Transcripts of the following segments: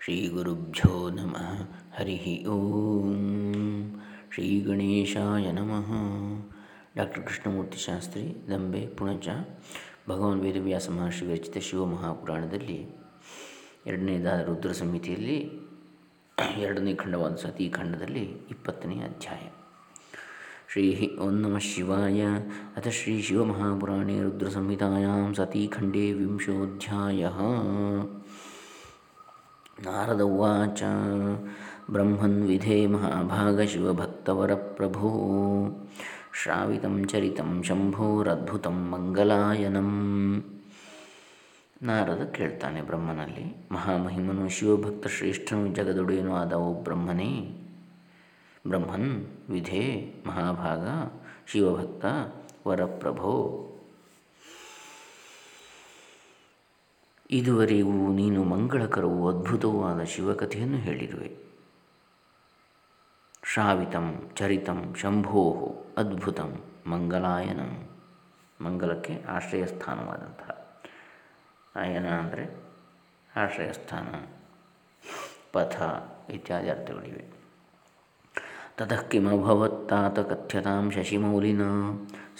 ಶ್ರೀ ಗುರುಭ್ಯೋ ನಮಃ ಹರಿ ಓಂ ಶ್ರೀ ಗಣೇಶಾಯ ನಮಃ. ಡಾಕ್ಟರ್ ಕೃಷ್ಣಮೂರ್ತಿ ಶಾಸ್ತ್ರಿ, ದಂಬೆ, ಪುಣಚ, ಭಗವಾನ್ ವೇದವ್ಯಾಸ ಮಹರ್ಷಿ ವಿರಚಿತ ಶಿವಮಹಾಪುರಾಣದಲ್ಲಿ ಎರಡನೇದಾದ ರುದ್ರ ಸಮಿತಿಯಲ್ಲಿ ಎರಡನೇ ಖಂಡವಾದ ಸತಿ ಖಂಡದಲ್ಲಿ ಇಪ್ಪತ್ತನೇ ಅಧ್ಯಾಯ. ನಮಃ ಶಿವಾಯ ಅಥ ಶ್ರೀ ಶಿವಮಹಾಪುರಾಣೇ ರುದ್ರಸಂಹಿತಾಯಾಂ ಸತೀಖಂಡೇ ವಿಂಶೋಧ್ಯಾಯ ನಾರದ ಉವಾಚ ಬ್ರಹ್ಮನ್ ವಿಧೇ ಮಹಾಭಾಗಶಿವಭಕ್ತವರಪ್ರಭೋ ಶ್ರಾವಿತಂ ಚರಿತಂ ಶಂಭೋರದ್ಭುತಂ ಮಂಗಲಾಯನಂ ನಾರದ ಕೇಳ್ತಾನೆ ಬ್ರಹ್ಮನಲ್ಲಿ, ಮಹಾಮಹಿಮನು ಶಿವಭಕ್ತ ಶ್ರೇಷ್ಠನು ಜಗದೊಡೆಯನು ಆದ ಓ ಬ್ರಹ್ಮನೇ? ಬ್ರಹ್ಮನ್ ವಿಧೇ ಮಹಾಭಾಗ ಶಿವಭಕ್ತ ವರಪ್ರಭೋ. ಇದುವರೆಗೂ ನೀನು ಮಂಗಳಕರವೂ ಅದ್ಭುತವಾದ ಶಿವಕಥೆಯನ್ನು ಹೇಳಿರುವೆ. ಶ್ರಾವಿತಂ, ಚರಿತಂ, ಶಂಭೋ, ಅದ್ಭುತಂ, ಮಂಗಲಾಯನಂ. ಮಂಗಲಕ್ಕೆ ಆಶ್ರಯ ಸ್ಥಾನವಾದಂತಹ ಆಯನ ಅಂದರೆ ಆಶ್ರಯ ಸ್ಥಾನ ಪಥ ಇತ್ಯಾದಿ ಅರ್ಥಗಳಿವೆ. ತತಃ ಕಿಮಭವತ್ತಾತ ಕಥ್ಯತಾಂ ಶಶಿಮೌಲಿನ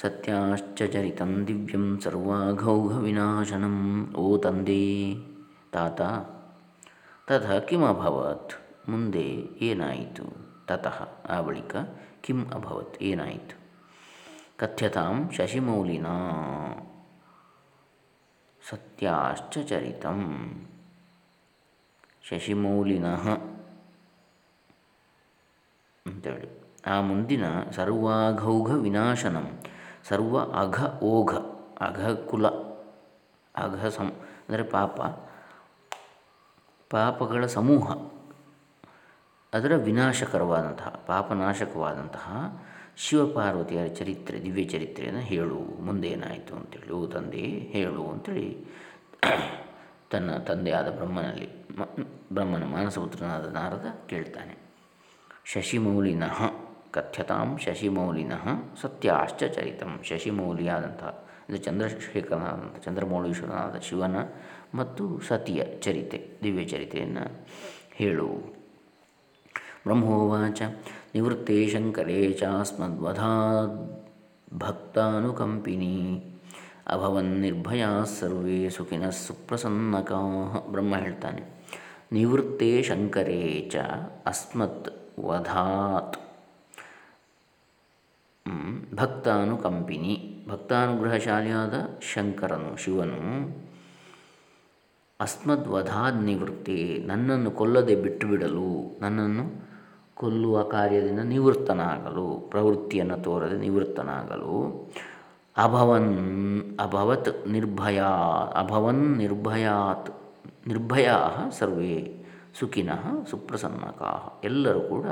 ಸತ್ಯಾಶ್ಚರಿತಂ ದಿವ್ಯಂ ವಿನಾಶನಂ ಓ ತಂದೆ ತಾತ ತತಃ ಕಿಮಭವತ್ ಮುಂದೆ ಏನಾಯಿತು ತತಃ ಆ ಬಳಿಕ ಕಿಂ ಅಭವತ್ ಏನಾಯಿತು ಕಥ್ಯತಾಂ ಶಶಿಮೌಲಿನ ಸತ್ಯಾಶ್ಚರಿತಂ ಶಶಿಮೌಲಿನಃ ಅಂತೇಳಿ ಆ ಮುಂದಿನ ಸರ್ವಾಘೌಘ ವಿನಾಶನಂ, ಸರ್ವ ಅಘ ಓಘ, ಅಘ ಕುಲ, ಅಘ ಸಂ, ಅಂದರೆ ಪಾಪ, ಪಾಪಗಳ ಸಮೂಹ, ಅದರ ವಿನಾಶಕರವಾದಂತಹ, ಪಾಪನಾಶಕವಾದಂತಹ ಶಿವಪಾರ್ವತಿಯ ಚರಿತ್ರೆ, ದಿವ್ಯ ಚರಿತ್ರೆಯನ್ನು ಹೇಳು, ಮುಂದೇನಾಯಿತು ಅಂತೇಳಿ, ಓ ತಂದೆ, ಹೇಳು ಅಂತೇಳಿ ತನ್ನ ತಂದೆಯಾದ ಬ್ರಹ್ಮನಲ್ಲಿ ಬ್ರಹ್ಮನ ಮಾನಸಪುತ್ರನಾದ ನಾರದ ಕೇಳ್ತಾನೆ. ಶಶಿಮೌಲಿನಃ ಕಥ್ಯತಾಂ ಶಶಿಮೌಲಿನಃ ಸತ್ಯಾಶ್ಚರಿತಂ ಶಶಿಮೌಲಿಯಾದಂತಹ ಇದು ಚಂದ್ರಶೇಖರನಾದಂಥ ಚಂದ್ರಮೌಳೀಶ್ವರನಾದ ಶಿವನ ಮತ್ತು ಸತಿಯ ಚರಿತೆ, ದಿವ್ಯ ಚರಿತೆಯನ್ನು ಹೇಳು. ಬ್ರಹ್ಮೋವಾಚ, ನಿವೃತ್ತೇ ಶಂಕರೇ ಭಕ್ತಾನುಕಂಪಿನಿ, ಅಭವನ್ ನಿರ್ಭಯಾ ಸರ್ವೇ ಸುಖಿನ ಸುಪ್ರಸನ್ನಕಾ. ಬ್ರಹ್ಮ ಹೇಳ್ತಾನೆ, ನಿವೃತ್ತೇ ಶಂಕರೇ ಚ ಅಸ್ಮತ್ ವಧಾತ್. ಭಕ್ತಾನುಕಂಪಿನಿ. ಭಕ್ತಾನುಗ್ರಹಶಾಲಿಯಾದ ಶಂಕರನು, ಶಿವನು ಅಸ್ಮದ್ವಧಾದ್ ನಿವೃತ್ತಿ ನನ್ನನ್ನು ಕೊಲ್ಲದೆ ಬಿಟ್ಟುಬಿಡಲು, ನನ್ನನ್ನು ಕೊಲ್ಲುವ ಕಾರ್ಯದಿಂದ ನಿವೃತ್ತನಾಗಲು, ಪ್ರವೃತ್ತಿಯನ್ನು ತೋರದೆ ನಿವೃತ್ತನಾಗಲು, ಅಭವನ್, ಅಭವತ್ ನಿರ್ಭಯ, ಅಭವನ್ ನಿರ್ಭಯಾತ್ ನಿರ್ಭಯಾ ಸರ್ವೇ. ಸುಖಿನಃ ಸುಪ್ರಸನ್ನಕಾಹ ಎಲ್ಲರೂ ಕೂಡ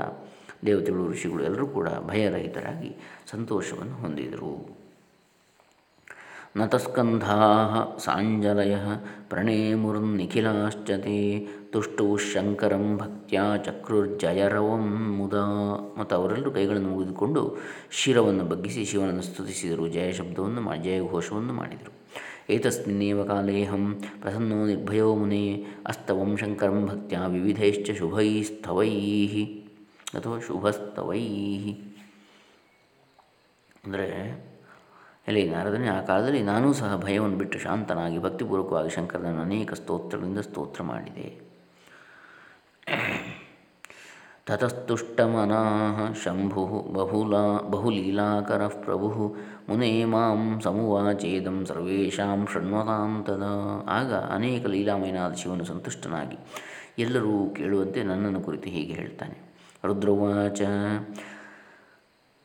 ದೇವತೆಗಳು, ಋಷಿಗಳು ಎಲ್ಲರೂ ಕೂಡ ಭಯರಹಿತರಾಗಿ ಸಂತೋಷವನ್ನು ಹೊಂದಿದರು. ನತಸ್ಕಂಧಾ ಸಾಂಜಲಯ ಪ್ರಣೇಮುರ್ನಿಖಿಲಾಶ್ಚತೆ ತುಷ್ಟು ಶಂಕರಂ ಭಕ್ತ್ಯಾ ಚಕ್ರುರ್ಜಯರವಂ ಮುದಾ. ಮತ್ತು ಅವರೆಲ್ಲರೂ ಕೈಗಳನ್ನು ಮುಗಿದುಕೊಂಡು ಶಿರವನ್ನು ಬಗ್ಗಿಸಿ ಶಿವನನ್ನು ಸ್ತುತಿಸಿದರು. ಜಯ ಶಬ್ದವನ್ನು ಮಾಡಿ ಜಯಘೋಷವನ್ನು ಮಾಡಿದರು. ಏತಸ್ಮಿನ್ನೇವ ಕಾಲೇಹಂ ಪ್ರಸನ್ನೋ ನಿರ್ಭಯೋ ಮುನೆ ಅಸ್ತವಂ ಶಂಕರಂ ಭಕ್ತ್ಯಾ ವಿವಿಧೈಶ್ಚ ಶುಭೈಸ್ತವೈ ಅಥವಾ ಶುಭಸ್ತವೈ ಅಂದರೆ ಎಲ್ಲಿ ನಾರದನೇ, ಆ ಕಾಲದಲ್ಲಿ ನಾನೂ ಸಹ ಭಯವನ್ನು ಬಿಟ್ಟು ಶಾಂತನಾಗಿ ಭಕ್ತಿಪೂರ್ವಕವಾಗಿ ಶಂಕರನನ್ನು ಅನೇಕ ಸ್ತೋತ್ರಗಳಿಂದ ಸ್ತೋತ್ರ ಮಾಡಿದೆ. ತತಸ್ತುಷ್ಟಮನಾಹ ಶಂಭು ಬಹುಲಾ ಬಹುಲೀಲಾಕರ ಪ್ರಭು ಮುನೇ ಮಾಂ ಸಮುವಾಚೇದಂ ಸರ್ವೇಷಾಂ ಶೃಣ್ವತಾಂತದ ಆಗ ಅನೇಕ ಲೀಲಾಮಯನಾದ ಶಿವನು ಸಂತುಷ್ಟನಾಗಿ ಎಲ್ಲರೂ ಕೇಳುವಂತೆ ನನ್ನನ್ನು ಕುರಿತು ಹೀಗೆ ಹೇಳ್ತಾನೆ, ರುದ್ರವಾಚ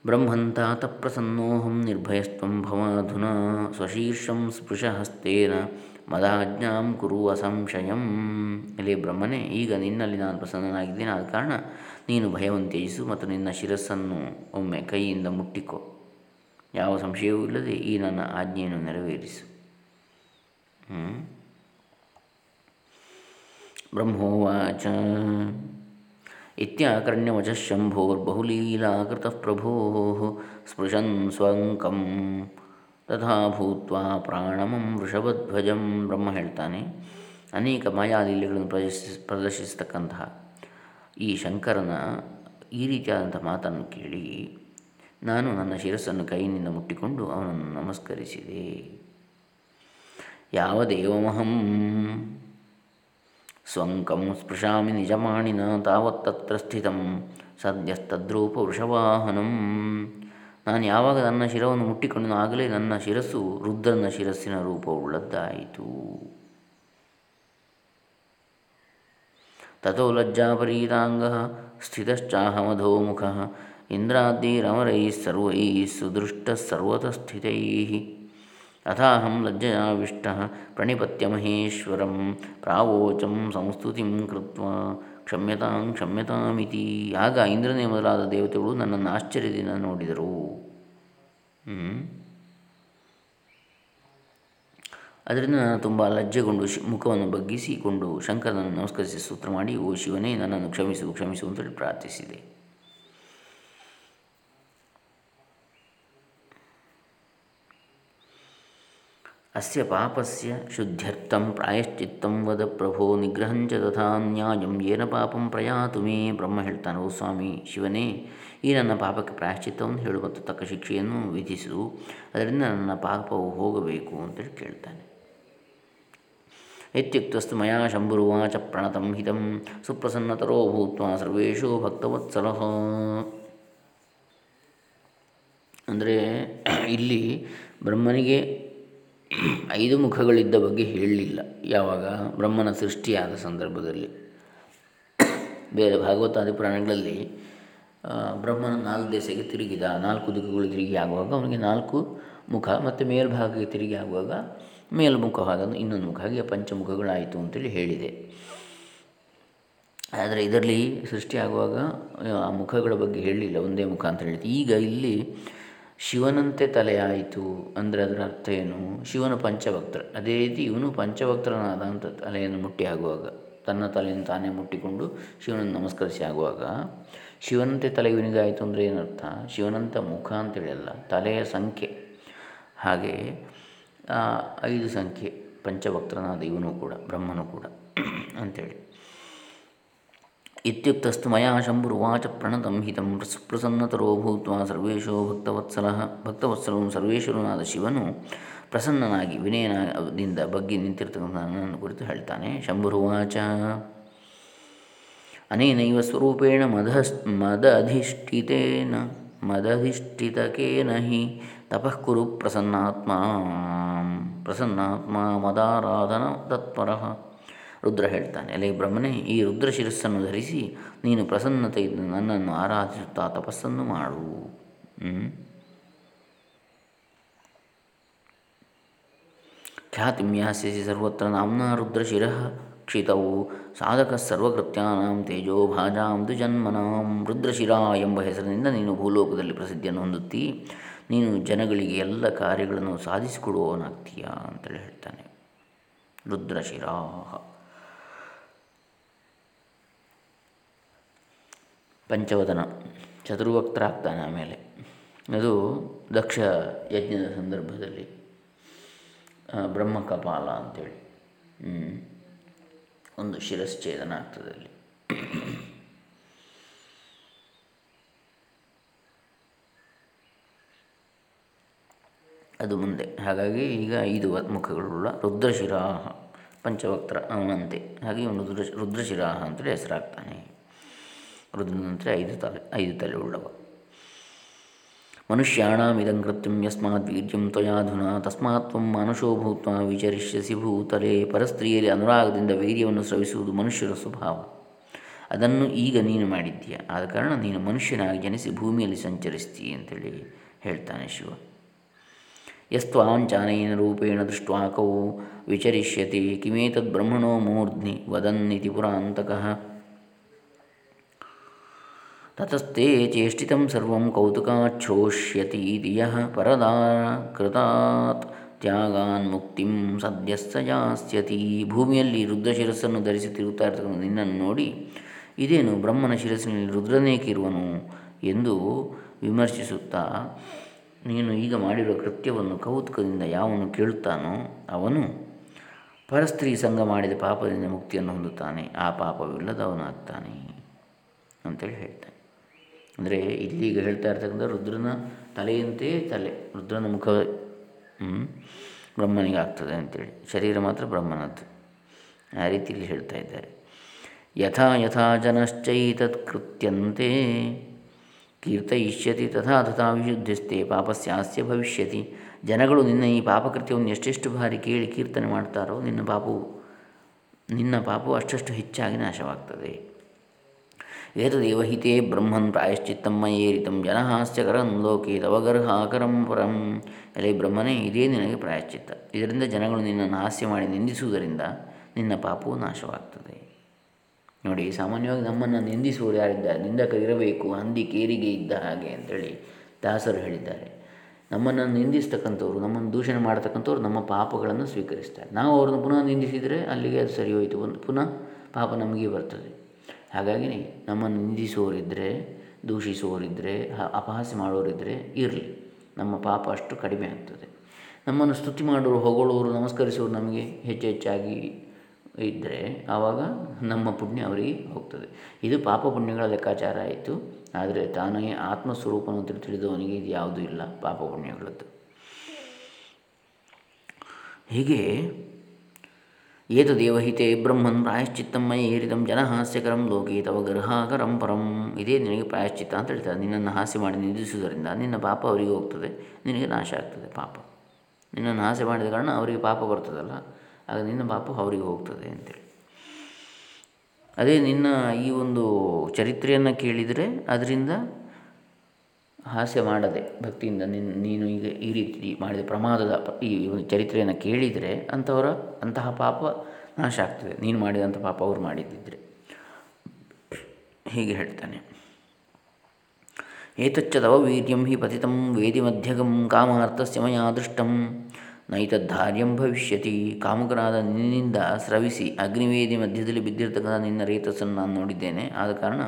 ಬ್ರಹ್ಮಂತಾತ ಪ್ರಸನ್ನೋಹಂ ನಿರ್ಭಯಸ್ತ್ವಂ ಭವಾಧುನಾ, ಸ್ವಶೀರ್ಷಂ ಸ್ಪೃಶಹಸ್ತೇನ ಮದಾಜ್ಞಾಂ ಕುರು ಅಸಂಶಯಂ ಇಲ್ಲಿ ಬ್ರಹ್ಮನೇ, ಈಗ ನಿನ್ನಲ್ಲಿ ನಾನು ಪ್ರಸನ್ನನಾಗಿದ್ದೇನೆ. ಆದ ಕಾರಣ ನೀನು ಭಯವನ್ನು ತ್ಯಜಿಸು ಮತ್ತು ನಿನ್ನ ಶಿರಸ್ಸನ್ನು ಒಮ್ಮೆ ಕೈಯಿಂದ ಮುಟ್ಟಿಕೊ. ಯಾವ ಸಂಶಯವೂ ಇಲ್ಲದೆ ಈ ನನ್ನ ಆಜ್ಞೆಯನ್ನು ನೆರವೇರಿಸು. ಬ್ರಹ್ಮೋವಾಚ. ಇತ್ಯಕರ್ಣ್ಯವಚ ಶಂಭೋರ್ಬಹುಲೀಲಾಕೃತ ಪ್ರಭೋ ಸ್ಪೃಶನ್ ಸ್ವಂಕಂ. ತಥಾ ಭೂತ್ವ ಪ್ರಾಣಮಂ ವೃಷಭಧ್ವಜಂ ಬ್ರಹ್ಮ ಹೇಳ್ತಾನೆ. ಅನೇಕ ಮಾಯಾಲೀಲೆಗಳನ್ನು ಪ್ರದರ್ಶಿಸ ಪ್ರದರ್ಶಿಸತಕ್ಕಂತಹ ಈ ಶಂಕರನ ಈ ರೀತಿಯಾದಂಥ ಮಾತನ್ನು ಕೇಳಿ, ನಾನು ನನ್ನ ಶಿರಸ್ಸನ್ನು ಕೈಯಿಂದ ಮುಟ್ಟಿಕೊಂಡು ಅವನನ್ನು ನಮಸ್ಕರಿಸಿದೆ. ಯಾವ ದೇವಮಹಂ? ಸ್ವಂಕಂ ಸ್ಪೃಶಾಮಿ ನಿಜಮಾಣಿನ ತಾವತ್ತತ್ರ ಸ್ಥಿತಂ ಸದ್ಯಸ್ತದ್ರೂಪ ವೃಷವಾಹನಂ ನಾನು ಯಾವಾಗ ನನ್ನ ಶಿರವನ್ನು ಮುಟ್ಟಿಕೊಂಡು ಆಗಲೇ ನನ್ನ ಶಿರಸ್ಸು ರುದ್ರನ ಶಿರಸ್ಸಿನ ರೂಪವುಳ್ಳದ್ದಾಯಿತು. ತಥೋ ಲಜ್ಜಾಪರೀತಾಂಗ ಸ್ಥಿತಶ್ಚಾಹಮಧೋಮುಖ ಇಂದ್ರಾದಿರಮರೈ ಸರ್ವೈ ಸುದೃಷ್ಟ ಸರ್ವತಸ್ಥಿತೈ ಅಥಾಹಂ ಲಜ್ಜಯಾವಿಷ್ಟ ಪ್ರಣಿಪತ್ಯ ಮಹೇಶ್ವರಂ ಪ್ರಾವೋಚಂ ಸಂಸ್ತುತಿಂ ಕೃತ್ವ. ಕ್ಷಮ್ಯತಾಂ ಕ್ಷಮ್ಯತಾಮಿತಿ. ಆಗ ಇಂದ್ರನೇ ಮೊದಲಾದ ದೇವತೆಗಳು ನನ್ನನ್ನು ಆಶ್ಚರ್ಯದಿಂದ ನೋಡಿದರು. ಅದರಿಂದ ನಾನು ತುಂಬ ಲಜ್ಜೆಗೊಂಡು ಮುಖವನ್ನು ಬಗ್ಗಿಸಿಕೊಂಡು ಶಂಕರನನ್ನು ನಮಸ್ಕರಿಸಿ ಸೂತ್ರ ಮಾಡಿ, ಓ ಶಿವನೇ, ನನ್ನನ್ನು ಕ್ಷಮಿಸು ಕ್ಷಮಿಸು ಅಂತೇಳಿ ಪ್ರಾರ್ಥಿಸಿದೆ. ಅಸ್ಯ ಪಾಪಸ್ಯ ಶುದ್ಧ್ಯರ್ಥಂ ಪ್ರಾಯಶ್ಚಿತ್ತಂ ವದ ಪ್ರಭೋ ನಿಗ್ರಹಂಚ ತಥಾ ನ್ಯಾಯಂ ಏನ ಪಾಪಂ ಪ್ರಯಾತು ಮೇ ಬ್ರಹ್ಮ ಹೇಳ್ತಾನೆ ಓ ಸ್ವಾಮಿ ಶಿವನೇ ಈ ನನ್ನ ಪಾಪಕ್ಕೆ ಪ್ರಾಯಶ್ಚಿತ್ತವನ್ನು ಹೇಳು ಮತ್ತು ತಕ್ಕ ಶಿಕ್ಷೆಯನ್ನು ವಿಧಿಸು, ಅದರಿಂದ ನನ್ನ ಪಾಪವು ಹೋಗಬೇಕು ಅಂತೇಳಿ ಕೇಳ್ತಾನೆ. ಇತ್ಯುಕ್ತಸ್ತು ಮಯಾ ಶಂಭುರುವಾಚ ಪ್ರಣತಂ ಹಿತಂ ಸುಪ್ರಸನ್ನತರೋ ಭೂತ್ವ ಸರ್ವೇಶು ಭಕ್ತವತ್ಸಲ. ಅಂದರೆ ಇಲ್ಲಿ ಬ್ರಹ್ಮನಿಗೆ ಐದು ಮುಖಗಳಿದ್ದ ಬಗ್ಗೆ ಹೇಳಲಿಲ್ಲ. ಯಾವಾಗ? ಬ್ರಹ್ಮನ ಸೃಷ್ಟಿಯಾದ ಸಂದರ್ಭದಲ್ಲಿ. ಬೇರೆ ಭಾಗವತಾದಿ ಪುರಾಣಗಳಲ್ಲಿ ಬ್ರಹ್ಮನ ನಾಲ್ಕು ದೇಶಕ್ಕೆ ತಿರುಗಿದ, ನಾಲ್ಕು ದಿಕ್ಕುಗಳು ತಿರುಗಿ ಆಗುವಾಗ ಅವನಿಗೆ ನಾಲ್ಕು ಮುಖ ಮತ್ತು ಮೇಲ್ಭಾಗಕ್ಕೆ ತಿರುಗಿ ಆಗುವಾಗ ಮೇಲ್ಮುಖವಾದ ಇನ್ನೊಂದು ಮುಖ, ಹಾಗೆ ಪಂಚಮುಖಗಳಾಯಿತು ಅಂತೇಳಿ ಹೇಳಿದೆ. ಆದರೆ ಇದರಲ್ಲಿ ಸೃಷ್ಟಿಯಾಗುವಾಗ, ಆ ಮುಖಗಳ ಬಗ್ಗೆ ಹೇಳಲಿಲ್ಲ, ಒಂದೇ ಮುಖ ಅಂತ ಹೇಳಿದೆ. ಈಗ ಇಲ್ಲಿ ಶಿವನಂತೆ ತಲೆಯಾಯಿತು ಅಂದರೆ ಅದರ ಅರ್ಥ ಏನು? ಶಿವನ ಪಂಚಭಕ್ತರ. ಅದೇ ರೀತಿ ಇವನು ಪಂಚಭಕ್ತರನಾದಂಥ ತಲೆಯನ್ನು ಮುಟ್ಟಿ ಆಗುವಾಗ, ತನ್ನ ತಲೆಯನ್ನು ತಾನೇ ಮುಟ್ಟಿಕೊಂಡು ಶಿವನನ್ನು ನಮಸ್ಕರಿಸಿ ಆಗುವಾಗ, ಶಿವನಂತೆ ತಲೆ ಇವನಿಗಾಯಿತು ಅಂದರೆ ಏನರ್ಥ? ಶಿವನಂತ ಮುಖ ಅಂತೇಳಿಲ್ಲ ತಲೆಯ ಸಂಖ್ಯೆ. ಹಾಗೆ ಐದು ಸಂಖ್ಯೆ ಪಂಚಭಕ್ತರನಾದ ಇವನು ಕೂಡ, ಬ್ರಹ್ಮನು ಕೂಡ ಅಂಥೇಳಿ ಇತ್ಯುಕ್ತಸ್ತು ಮಯಾ ಶಂಭುರುವಾಚ ಪ್ರಣತಂ ಹಿತಂ ಪ್ರಸನ್ನತರೋ ಭೂತ್ವ ಸರ್ವೇಶೋ ಭಕ್ತವತ್ಸಲ ಭಕ್ತವತ್ಸಲವು ಸರ್ವೇಶ್ವರನಾದ ಶಿವನು ಪ್ರಸನ್ನನಾಗಿ ವಿನಯನದಿಂದ ಬಗ್ಗೆ ನಿಂತಿರ್ತಕ್ಕಂಥ ನನ್ನನ್ನು ಕುರಿತು ಹೇಳ್ತಾನೆ ಶಂಭುರುವಾಚ ಅನೇನೈವ ಸ್ವರೂಪೇಣ ಮದ ಮದಧಿಷ್ಠಿತೇನ ಮದಧಿಷ್ಠಿತಕೇನ ಹಿ ತಪಃ ಕುರು ಪ್ರಸನ್ನಾತ್ಮ ಪ್ರಸನ್ನಾತ್ಮ ಮದಾರಾಧನ ತತ್ಪರ ರುದ್ರ ಹೇಳ್ತಾನೆ ಅಲ್ಲಿ ಬ್ರಹ್ಮನೇ, ಈ ರುದ್ರ ಶಿರಸ್ಸನ್ನು ಧರಿಸಿ ನೀನು ಪ್ರಸನ್ನತೆಯಿಂದ ನನ್ನನ್ನು ಆರಾಧಿಸುತ್ತಾ ತಪಸ್ಸನ್ನು ಮಾಡು. ಖ್ಯಾತಿಂ ಯಾಸ್ಯಸಿ ಸರ್ವತ್ರ ನಾಮ್ನಾ ರುದ್ರಶಿರ ಕ್ಷಿತವು ಸಾಧಕ ಸರ್ವಕೃತ್ಯಾನಾಂ ತೇಜೋಭಾಜಾಂ ದುಜನ್ಮನಾಂ ರುದ್ರಶಿರ ಎಂಬ ಹೆಸರಿನಿಂದ ನೀನು ಭೂಲೋಕದಲ್ಲಿ ಪ್ರಸಿದ್ಧಿಯನ್ನು ಹೊಂದುತ್ತೀ, ನೀನು ಜನಗಳಿಗೆ ಎಲ್ಲ ಕಾರ್ಯಗಳನ್ನು ಸಾಧಿಸಿಕೊಡುವವನಾಗ್ತೀಯ ಅಂತೇಳಿ ಹೇಳ್ತಾನೆ. ರುದ್ರಶಿರಾ ಪಂಚವದನ ಚತುರ್ವಕ್ತರಾಗ್ತಾನೆ ಆಮೇಲೆ ಅದು ದಕ್ಷ ಯಜ್ಞದ ಸಂದರ್ಭದಲ್ಲಿ ಬ್ರಹ್ಮಕಪಾಲ ಅಂಥೇಳಿ ಒಂದು ಶಿರಶ್ಛೇದನ ಆಗ್ತದೆ ಅಲ್ಲಿ ಅದು ಮುಂದೆ. ಹಾಗಾಗಿ ಈಗ ಐದು ಮುಖಗಳುಳ್ಳ ರುದ್ರಶಿರಾಹ, ಪಂಚವಕ್ತರ ಅವನಂತೆ. ಹಾಗೆ ಇವನು ರುದ್ರ, ರುದ್ರಶಿರಾಹ ಅಂತೇಳಿ ಹೆಸರಾಗ್ತಾನೆ. ರುದ್ರನಂತರ ಐದು ತಲೆ ಐದು ತಲೆ ಉಳ್ಳವ. ಮನುಷ್ಯಾಣಿದಂ ಕೃತ್ಯಂ ಯಸ್ಮಾತ್ ವೀರ್ಯಂ ತ್ವಯಾಧುನಾ, ತಸ್ಮಾತ್ ತ್ವಂ ಮಾನುಷೋ ಭೂತ್ವ ವಿಚರಿಷ್ಯಸಿ ಭೂತಲೆ, ಪರಸ್ತ್ರೀಯಲ್ಲಿ ಅನುರಾಗದಿಂದ ವೀರ್ಯವನ್ನು ಸ್ರವಿಸುವುದು ಮನುಷ್ಯರ ಸ್ವಭಾವ. ಅದನ್ನು ಈಗ ನೀನು ಮಾಡಿದ್ದೀಯ. ಆದ ಕಾರಣ ನೀನು ಮನುಷ್ಯನಾಗಿ ಜನಿಸಿ ಭೂಮಿಯಲ್ಲಿ ಸಂಚರಿಸ್ತೀಯ ಅಂತೇಳಿ ಹೇಳ್ತಾನೆ ಶಿವ. ಯಸ್ತ್ವಾಂಚಾನೇನ ರೂಪೇಣ ದೃಷ್ಟ್ವಾಕೌ ವಿಚರಿಷ್ಯತಿ ಕಿಮೇತದ್ ಬ್ರಹ್ಮಣೋ ಮೂರ್ಧ್ನಿ ವದನ್ನಿತಿ ಪುರಾಂತಕಃ. ತತಸ್ತೆ ಚೇಷ್ಟಿತಂ ಸರ್ವಂ ಕೌತುಕಾಚ್ಛ್ರೋಷ್ಯತೀತಿ ಯಃ ಪರದಾ ಕೃತಾತ್ ತ್ಯಾಗಾನ್ ಮುಕ್ತಿಂ ಸದ್ಯಸ್ಸ ಯಾಸ್ಯತಿ ಭೂಮಿಯಲ್ಲಿ ರುದ್ರ ಶಿರಸ್ಸನ್ನು ಧರಿಸಿ ತಿರುಗುತ್ತಾ ಇರತಕ್ಕಂಥ ನಿನ್ನನ್ನು ನೋಡಿ, ಇದೇನು ಬ್ರಹ್ಮನ ಶಿರಸ್ಸಿನಲ್ಲಿ ರುದ್ರನೇಕಿರುವನು ಎಂದು ವಿಮರ್ಶಿಸುತ್ತಾ, ನೀನು ಈಗ ಮಾಡಿರುವ ಕೃತ್ಯವನ್ನು ಕೌತುಕದಿಂದ ಯಾವನು ಕೇಳುತ್ತಾನೋ ಅವನು ಪರಸ್ತ್ರೀ ಸಂಘ ಮಾಡಿದ ಪಾಪದಿಂದ ಮುಕ್ತಿಯನ್ನು ಹೊಂದುತ್ತಾನೆ. ಆ ಪಾಪವಿಲ್ಲದವನಾಗ್ತಾನೆ ಅಂತೇಳಿ ಹೇಳ್ತಾನೆ. ಅಂದರೆ ಇಲ್ಲಿ ಈಗ ಹೇಳ್ತಾ ಇರ್ತಕ್ಕಂಥ ರುದ್ರನ ತಲೆಯಂತೆ ತಲೆ, ರುದ್ರನ ಮುಖ ಬ್ರಹ್ಮನಿಗೆ ಆಗ್ತದೆ ಅಂತೇಳಿ. ಶರೀರ ಮಾತ್ರ ಬ್ರಹ್ಮನದ್ದು. ಆ ರೀತಿಯಲ್ಲಿ ಹೇಳ್ತಾ ಇದ್ದಾರೆ. ಯಥಾ ಯಥಾ ಜನಶ್ಚೈತತ್ ಕೃತ್ಯಂತೆ, ಕೀರ್ತಯಿಷ್ಯತಿ ತಥಾ ತಥಾ ವಿಶುದ್ಧಿಸ್ತೆ, ಪಾಪಸ್ಯಾಸ್ಯ ಭವಿಷ್ಯತಿ. ಜನಗಳು ನಿನ್ನ ಈ ಪಾಪಕೃತ್ಯವನ್ನು ಎಷ್ಟೆಷ್ಟು ಬಾರಿ ಕೇಳಿ ಕೀರ್ತನೆ ಮಾಡ್ತಾರೋ ನಿನ್ನ ಪಾಪವು ನಿನ್ನ ಪಾಪವು ಅಷ್ಟಷ್ಟು ಹೆಚ್ಚಾಗಿ ನಾಶವಾಗ್ತದೆ. ಏತದೇವ ಹಿತೇ ಬ್ರಹ್ಮನ್ ಜನ ಜನಹಾಸ್ಯಕರಂ ಲೋಕೆ ತವಗರ್ಹಾಕರಂ ಪರಂ ಎಲೆ ಬ್ರಹ್ಮನೇ ಇದೇ ನಿನಗೆ ಪ್ರಾಯಶ್ಚಿತ್ತ ಇದರಿಂದ ಜನಗಳು ನಿನ್ನನ್ನು ಹಾಸ್ಯ ಮಾಡಿ ನಿಂದಿಸುವುದರಿಂದ ನಿನ್ನ ಪಾಪವು ನಾಶವಾಗ್ತದೆ. ನೋಡಿ, ಸಾಮಾನ್ಯವಾಗಿ ನಮ್ಮನ್ನು ನಿಂದಿಸುವವರು ಯಾರಿದ್ದಾರೆ? ನಿಂದಕರಿರಬೇಕು ಹಂದಿ ಕೇರಿಗೆ ಇದ್ದ ಹಾಗೆ ಅಂತೇಳಿ ದಾಸರು ಹೇಳಿದ್ದಾರೆ. ನಮ್ಮನ್ನು ನಿಂದಿಸ್ತಕ್ಕಂಥವ್ರು, ನಮ್ಮನ್ನು ದೂಷಣೆ ಮಾಡತಕ್ಕಂಥವ್ರು ನಮ್ಮ ಪಾಪಗಳನ್ನು ಸ್ವೀಕರಿಸ್ತಾರೆ. ನಾವು ಅವ್ರನ್ನ ಪುನಃ ನಿಂದಿಸಿದರೆ ಅಲ್ಲಿಗೆ ಅದು ಸರಿ ಹೋಯಿತು ಒಂದು ಪುನಃ ಪಾಪ ನಮಗೆ ಬರ್ತದೆ. ಹಾಗಾಗಿ ನಮ್ಮನ್ನು ನಿಂದಿಸುವವರಿದ್ದರೆ ದೂಷಿಸುವವರಿದ್ದರೆ ಅಪಹಾಸ್ಯ ಮಾಡೋರಿದ್ದರೆ ಇರಲಿ. ನಮ್ಮ ಪಾಪ ಅಷ್ಟು ಕಡಿಮೆ ಆಗ್ತದೆ. ನಮ್ಮನ್ನು ಸ್ತುತಿ ಮಾಡೋರು ಹೊಗಳೋರು ನಮಸ್ಕರಿಸೋರು ನಮಗೆ ಹೆಚ್ಚು ಹೆಚ್ಚಾಗಿ ಇದ್ದರೆ ಆವಾಗ ನಮ್ಮ ಪುಣ್ಯ ಅವರಿಗೆ ಹೋಗ್ತದೆ. ಇದು ಪಾಪ ಪುಣ್ಯಗಳ ಲೆಕ್ಕಾಚಾರ ಆಯಿತು. ಆದರೆ ತಾನೇ ಆತ್ಮಸ್ವರೂಪನ ತಿಳಿದವನಿಗೆ ಇದು ಯಾವುದೂ ಇಲ್ಲ ಪಾಪ ಪುಣ್ಯಗಳದ್ದು. ಹೀಗೆ ಏತದೇವಹಿತೆ ಬ್ರಹ್ಮನ್ ಪ್ರಾಯಶ್ಚಿತ್ತಮ್ಮ ಏರಿದಂ ಜನ ಹಾಸ್ಯಕರಂ ಲೋಕೆ ತವ ಗರ್ಹಾಕರಂ ಪರಂ. ಇದೇ ನಿನಗೆ ಪ್ರಾಯಶ್ಚಿತ್ತ ಅಂತ ಹೇಳ್ತಾರೆ. ನಿನ್ನನ್ನು ಹಾಸ್ಯ ಮಾಡಿ ನಿಂದಿಸುವುದರಿಂದ ನಿನ್ನ ಪಾಪ ಅವರಿಗೆ ಹೋಗ್ತದೆ. ನಿನಗೆ ನಾಶ ಆಗ್ತದೆ ಪಾಪ. ನಿನ್ನನ್ನು ಹಾಸ್ಯ ಮಾಡಿದ ಕಾರಣ ಅವರಿಗೆ ಪಾಪ ಬರ್ತದಲ್ಲ. ಆಗ ನಿನ್ನ ಪಾಪ ಅವರಿಗೆ ಹೋಗ್ತದೆ ಅಂತೇಳಿ. ಅದೇ ನಿನ್ನ ಈ ಒಂದು ಚರಿತ್ರೆಯನ್ನು ಕೇಳಿದರೆ, ಅದರಿಂದ ಹಾಸ್ಯ ಮಾಡದೆ ಭಕ್ತಿಯಿಂದ ನಿನ್ನ ನೀನು ಈಗ ಈ ರೀತಿ ಮಾಡಿದ ಪ್ರಮಾದದ ಈ ಚರಿತ್ರೆಯನ್ನು ಕೇಳಿದರೆ ಅಂಥವರ, ಅಂತಹ ಪಾಪ ನಾಶ ಆಗ್ತದೆ. ನೀನು ಮಾಡಿದಂಥ ಪಾಪ ಅವರು ಮಾಡಿದ್ದಿದ್ರೆ. ಹೀಗೆ ಹೇಳ್ತಾನೆ. ಏತಚ್ಚದವ ವೀರ್ಯಂ ಹಿ ಪತಿತಂ ವೇದಿ ಮಧ್ಯಗಂ ಕಾಮಾರ್ಥಸ್ಯ ಮಯಾ ದೃಷ್ಟಂ. ನೈತದ್ಧಾರ್ಯಂ ಭವಿಷ್ಯತಿ. ಕಾಮುಕನಾದ ನಿನ್ನಿಂದ ಸ್ರವಿಸಿ ಅಗ್ನಿವೇದಿ ಮಧ್ಯದಲ್ಲಿ ಬಿದ್ದಿರತಕ್ಕಂಥ ನಿನ್ನ ರೇತಸ್ಸನ್ನು ನಾನು ನೋಡಿದ್ದೇನೆ. ಆದ ಕಾರಣ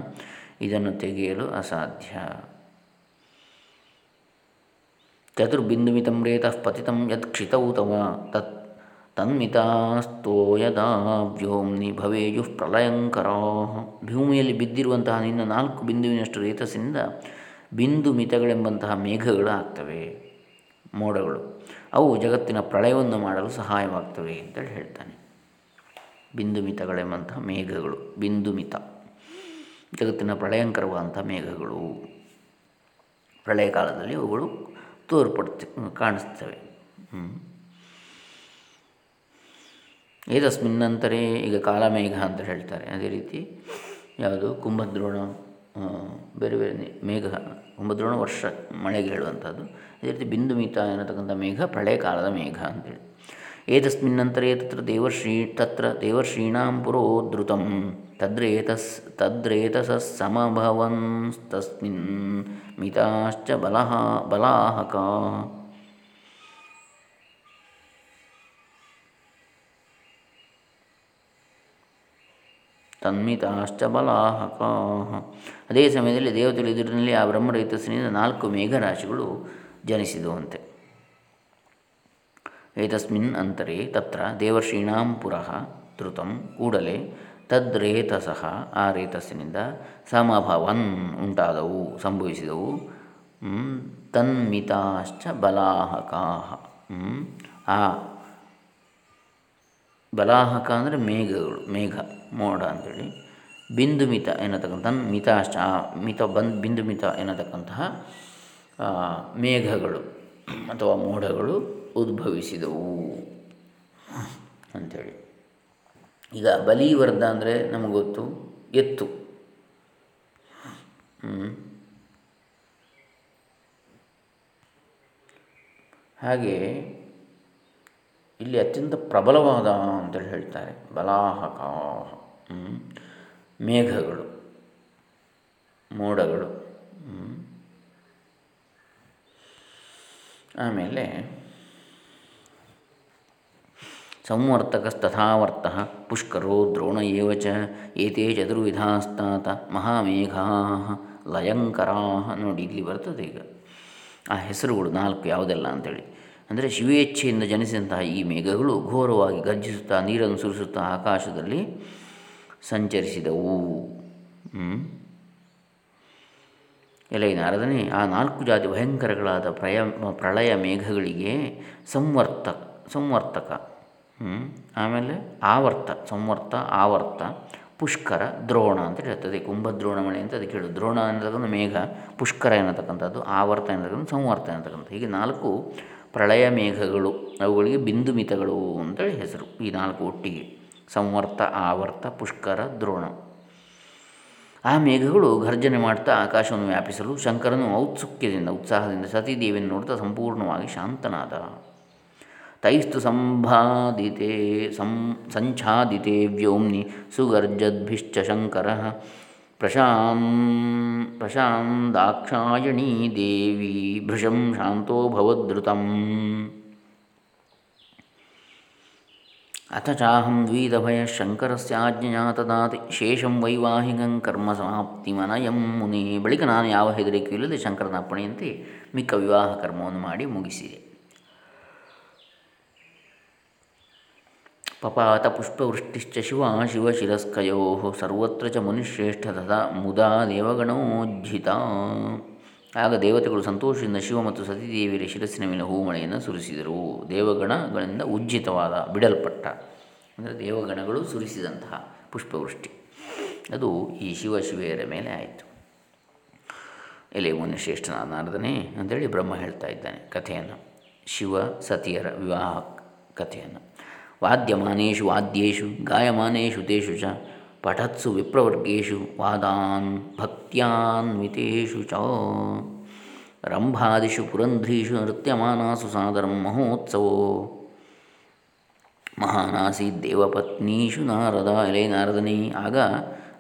ಇದನ್ನು ತೆಗೆಯಲು ಅಸಾಧ್ಯ. ಚತುರ್ಬಿಂದುಮಿತಂ ರೇತಃ ಪತಿತಂ ಯತ್ ಕ್ಷಿತೌ ತವ ತತ್ ತನ್ಮಿತಾಸ್ತೋ ಯದಾ ವ್ಯೋಮ್ನಿ ಭವೇಯು ಪ್ರಳಯಂಕರ ಭೂಮಿಯಲ್ಲಿ ಬಿದ್ದಿರುವಂತಹ ನಿನ್ನ ನಾಲ್ಕು ಬಿಂದುವಿನಷ್ಟು ರೇತಸ್ಸಿನಿಂದ ಬಿಂದು ಮಿತಗಳೆಂಬಂತಹ ಮೇಘಗಳು ಆಗ್ತವೆ ಮೋಡಗಳು. ಅವು ಜಗತ್ತಿನ ಪ್ರಳಯವನ್ನು ಮಾಡಲು ಸಹಾಯವಾಗ್ತವೆ ಅಂತೇಳಿ ಹೇಳ್ತಾನೆ. ಬಿಂದುಮಿತಗಳೆಂಬಂತಹ ಮೇಘಗಳು, ಬಿಂದುಮಿತ. ಜಗತ್ತಿನ ಪ್ರಳಯಂಕರವಾದಂಥ ಮೇಘಗಳು. ಪ್ರಳಯ ಕಾಲದಲ್ಲಿ ಅವುಗಳು ತೋರ್ಪಡ್ತ ಕಾಣಿಸ್ತವೆ. ಏತಸ್ಮಿನ್ನಂತರೇ ಈಗ ಕಾಲಮೇಘ ಅಂತ ಹೇಳ್ತಾರೆ. ಅದೇ ರೀತಿ ಯಾವುದು? ಕುಂಭದ್ರೋಣ ಬೇರೆ ಬೇರೆ ಮೇಘ, ಕುಂಭದ್ರೋಣ ವರ್ಷ ಮಳೆಗೆ ಹೇಳುವಂಥದ್ದು. ಅದೇ ರೀತಿ ಬಿಂದು ಮಿತ ಎನ್ನತಕ್ಕಂಥ ಮೇಘ ಪ್ರಳಯ ಕಾಲದ ಮೇಘ ಅಂತೇಳಿ ಏತಸ್ಮಿನ್ನಂತರೇ ತತ್ರ ದೇವರ್ಷೀ, ತತ್ರ ದೇವರ್ಷೀಣಾಂ ಪುರೋದ್ರುತಂ ತದ್ರೇತಸ್, ತದ್ರೇತಸ ಸಮಭವನ್ಸ್ತಸ್ಮಿನ್ ಮಿತಾಶ್ಚ ಬಲಹ, ಬಲಾಹಕ. ತನ್ಮಿತಾಶ್ಚ ಬಲಾಹಕ. ಅದೇ ಸಮಯದಲ್ಲಿ ದೇವತೆಗಳ ಎದುರಿನಲ್ಲಿ ಆ ಬ್ರಹ್ಮರೈತಸ್ಸಿನಿಂದ ನಾಲ್ಕು ಮೇಘರಾಶಿಗಳು ಜನಿಸಿದುವಂತೆ. ಏತಸ್ಮಿನ್ ಅಂತರೆ ತತ್ರ ದೇವರ್ಷೀಣಾಂ ಪುರಃ ಧೃತಂ ಕೂಡಲೇ ತದ್ರೇತಸಃ ಆ ರೇತಸ್ಸಿನಿಂದ ಸಮಭವನ್ ಉಂಟಾದವು ಸಂಭವಿಸಿದವು ತನ್ಮಿತಾಶ್ಚ ಬಲಾಹಕಾ ಆ ಬಲಾಹಕ ಅಂದರೆ ಮೇಘಗಳು, ಮೇಘ, ಮೋಡ ಅಂಥೇಳಿ ಬಿಂದುಮಿತ ಎನ್ನತಕ್ಕಂಥ ಮಿತಾಶ್ಚ ಮಿತ, ಬಂದ್, ಬಿಂದುಮಿತ ಎನ್ನತಕ್ಕಂತಹ ಮೇಘಗಳು ಅಥವಾ ಮೋಡಗಳು ಉದ್ಭವಿಸಿದವು. ಅಂಥೇಳಿ ಈಗ ಬಲಿವರ್ಧ ಅಂದರೆ ನಮಗೆ ಗೊತ್ತು? ಎತ್ತು. ಹಾಗೆ ಇಲ್ಲಿ ಅತ್ಯಂತ ಪ್ರಬಲವಾದ ಅಂತೇಳಿ ಹೇಳ್ತಾರೆ. ಬಲಾಹಕ ಮೇಘಗಳು, ಮೋಡಗಳು ಆಮೇಲೆ ಸಂವರ್ತಕಸ್ತಥಾವರ್ತ ಪುಷ್ಕರೋ ದ್ರೋಣ ಏತೇ ಚತುರ್ವಿಧಾಸ್ತಾತ ಮಹಾಮೇಘಾ ಲಯಂಕರಾಹ ನೋಡಿ ಇಲ್ಲಿ ಬರ್ತದೆ ಈಗ. ಆ ಹೆಸರುಗಳು ನಾಲ್ಕು ಯಾವುದೆಲ್ಲ ಅಂತೇಳಿ. ಅಂದರೆ ಶಿವೇಚ್ಛೆಯಿಂದ ಜನಿಸಿದಂತಹ ಈ ಮೇಘಗಳು ಘೋರವಾಗಿ ಗರ್ಜಿಸುತ್ತಾ ನೀರನ್ನು ಸುರಿಸುತ್ತಾ ಆಕಾಶದಲ್ಲಿ ಸಂಚರಿಸಿದವು. ಎಲೈ ನಾರದನೇ ಆ ನಾಲ್ಕು ಜಾತಿ ಭಯಂಕರಗಳಾದ ಪ್ರಯ ಪ್ರಳಯ ಮೇಘಗಳಿಗೆ ಸಂವರ್ತ ಸಂವರ್ತಕ. ಆಮೇಲೆ ಆವರ್ತ, ಸಂವರ್ತ, ಆವರ್ತ, ಪುಷ್ಕರ, ದ್ರೋಣ ಅಂತ ಹೇಳ್ತದೆ. ಕುಂಭದ್ರೋಣಮಣಿ ಅಂತ ಅದಕ್ಕೆ ಹೇಳೋದು. ದ್ರೋಣ ಅನ್ನತಕ್ಕಂಥ ಮೇಘ, ಪುಷ್ಕರ ಎನ್ನತಕ್ಕಂಥದ್ದು ಆವರ್ತ ಎನ್ನತಕ್ಕಂಥ ಸಂವರ್ತ ಎನ್ನತಕ್ಕಂಥ ಹೀಗೆ ನಾಲ್ಕು ಪ್ರಳಯ ಮೇಘಗಳು, ಅವುಗಳಿಗೆ ಬಿಂದು ಮಿತಗಳು ಅಂತೇಳಿ ಹೆಸರು. ಈ ನಾಲ್ಕು ಒಟ್ಟಿಗೆ. ಸಂವರ್ತ, ಆವರ್ತ, ಪುಷ್ಕರ, ದ್ರೋಣ. ಆ ಮೇಘಗಳು ಘರ್ಜನೆ ಮಾಡ್ತಾ ಆಕಾಶವನ್ನು ವ್ಯಾಪಿಸಲು ಶಂಕರನು ಔತ್ಸುಕ್ಯದಿಂದ, ಉತ್ಸಾಹದಿಂದ ಸತೀದೇವಿಯನ್ನು ನೋಡ್ತಾ ಸಂಪೂರ್ಣವಾಗಿ ಶಾಂತನಾದ. ತೈಸ್ತು ಸಂಭಾದಿತೆ ಸಂ ಸಂಛಾದಿತೆ ವ್ಯೋಮ್ನಿ ಸುಗರ್ಜದ್ಭಿಶ್ಚ ಶಂಕರ ಪ್ರಶಾಂ, ಪ್ರಶಾಂದಾಕ್ಷಾಯಣೀ ದೇವಿ ಭೃಶಂ ಶಾಂತೋ ಭವದ್ರುತಂ ಅಥ ಚಾಹಂ ದ್ವೀದಭಯ ಶಂಕರಸ್ಯಾಜ್ಞೆಯ ತದಾತಿ ಶೇಷಂ ವೈವಾಹಿಕಂ ಕರ್ಮ ಸಮಾಪ್ತಿ ಮನಯಂ ಮುನಿ. ಬಳಿಕ ನಾನು ಯಾವ ಹೆದರಿಕೆಯೂ ಇಲ್ಲದೆ ಶಂಕರನ ಅಪ್ಪಣೆಯಂತೆ ಮಿಕ್ಕ ವಿವಾಹ ಕರ್ಮವನ್ನು ಮಾಡಿ ಮುಗಿಸಿದೆ. ಪಪಾತ ಪುಷ್ಪವೃಷ್ಟಿಶ್ಚ ಶಿವ ಶಿವಶಿರಸ್ಕಯೋ ಸರ್ವತ್ರ ಚ ಮುನಿಶ್ರೇಷ್ಠ ತಥಾ ಮುದಾ ದೇವಗಣೋಜ್ಜಿತ ಆಗ ದೇವತೆಗಳು ಸಂತೋಷದಿಂದ ಶಿವ ಮತ್ತು ಸತೀದೇವಿಯರ ಶಿರಸ್ಸಿನ ಮೇಲೆ ಹೂಮಳೆಯನ್ನು ಸುರಿಸಿದರು. ದೇವಗಣಗಳಿಂದ ಉಜ್ಜಿತವಾದ, ಬಿಡಲ್ಪಟ್ಟ, ಅಂದರೆ ದೇವಗಣಗಳು ಸುರಿಸಿದಂತಹ ಪುಷ್ಪವೃಷ್ಟಿ. ಅದು ಈ ಶಿವ ಶಿವೆಯರ ಮೇಲೆ ಆಯಿತು. ಎಲೆ ಮುನಿಶ್ರೇಷ್ಠನ ನಾರದನೇ ಅಂತೇಳಿ ಬ್ರಹ್ಮ ಹೇಳ್ತಾ ಇದ್ದಾನೆ ಕಥೆಯನ್ನು. ಶಿವ ಸತಿಯರ ವಿವಾಹ ಕಥೆಯನ್ನು. ವಾದ್ಯಮಾನೇಷು ವಾದ್ಯೇಷು ಗಾಯಮಾನೇಷು ತೇಷು ಚ, ಪಠತ್ಸು ವಿಪ್ರವರ್ಗೇಶು ವಾದಾನ್ ಭಕ್ತ್ಯಾನ್ವಿತೇಷು ಚ. ರಂಭಾದಿಷು ಪುರಂಧ್ರೀಷು ನೃತ್ಯಮಾನಾಸು ಸಾದರಂ ಮಹೋತ್ಸವೋ. ಮಹಾನಾಸಿ ದೇವಪತ್ನೀಷು ನಾರದ, ಎಲೆ ನಾರದನೇ. ಆಗ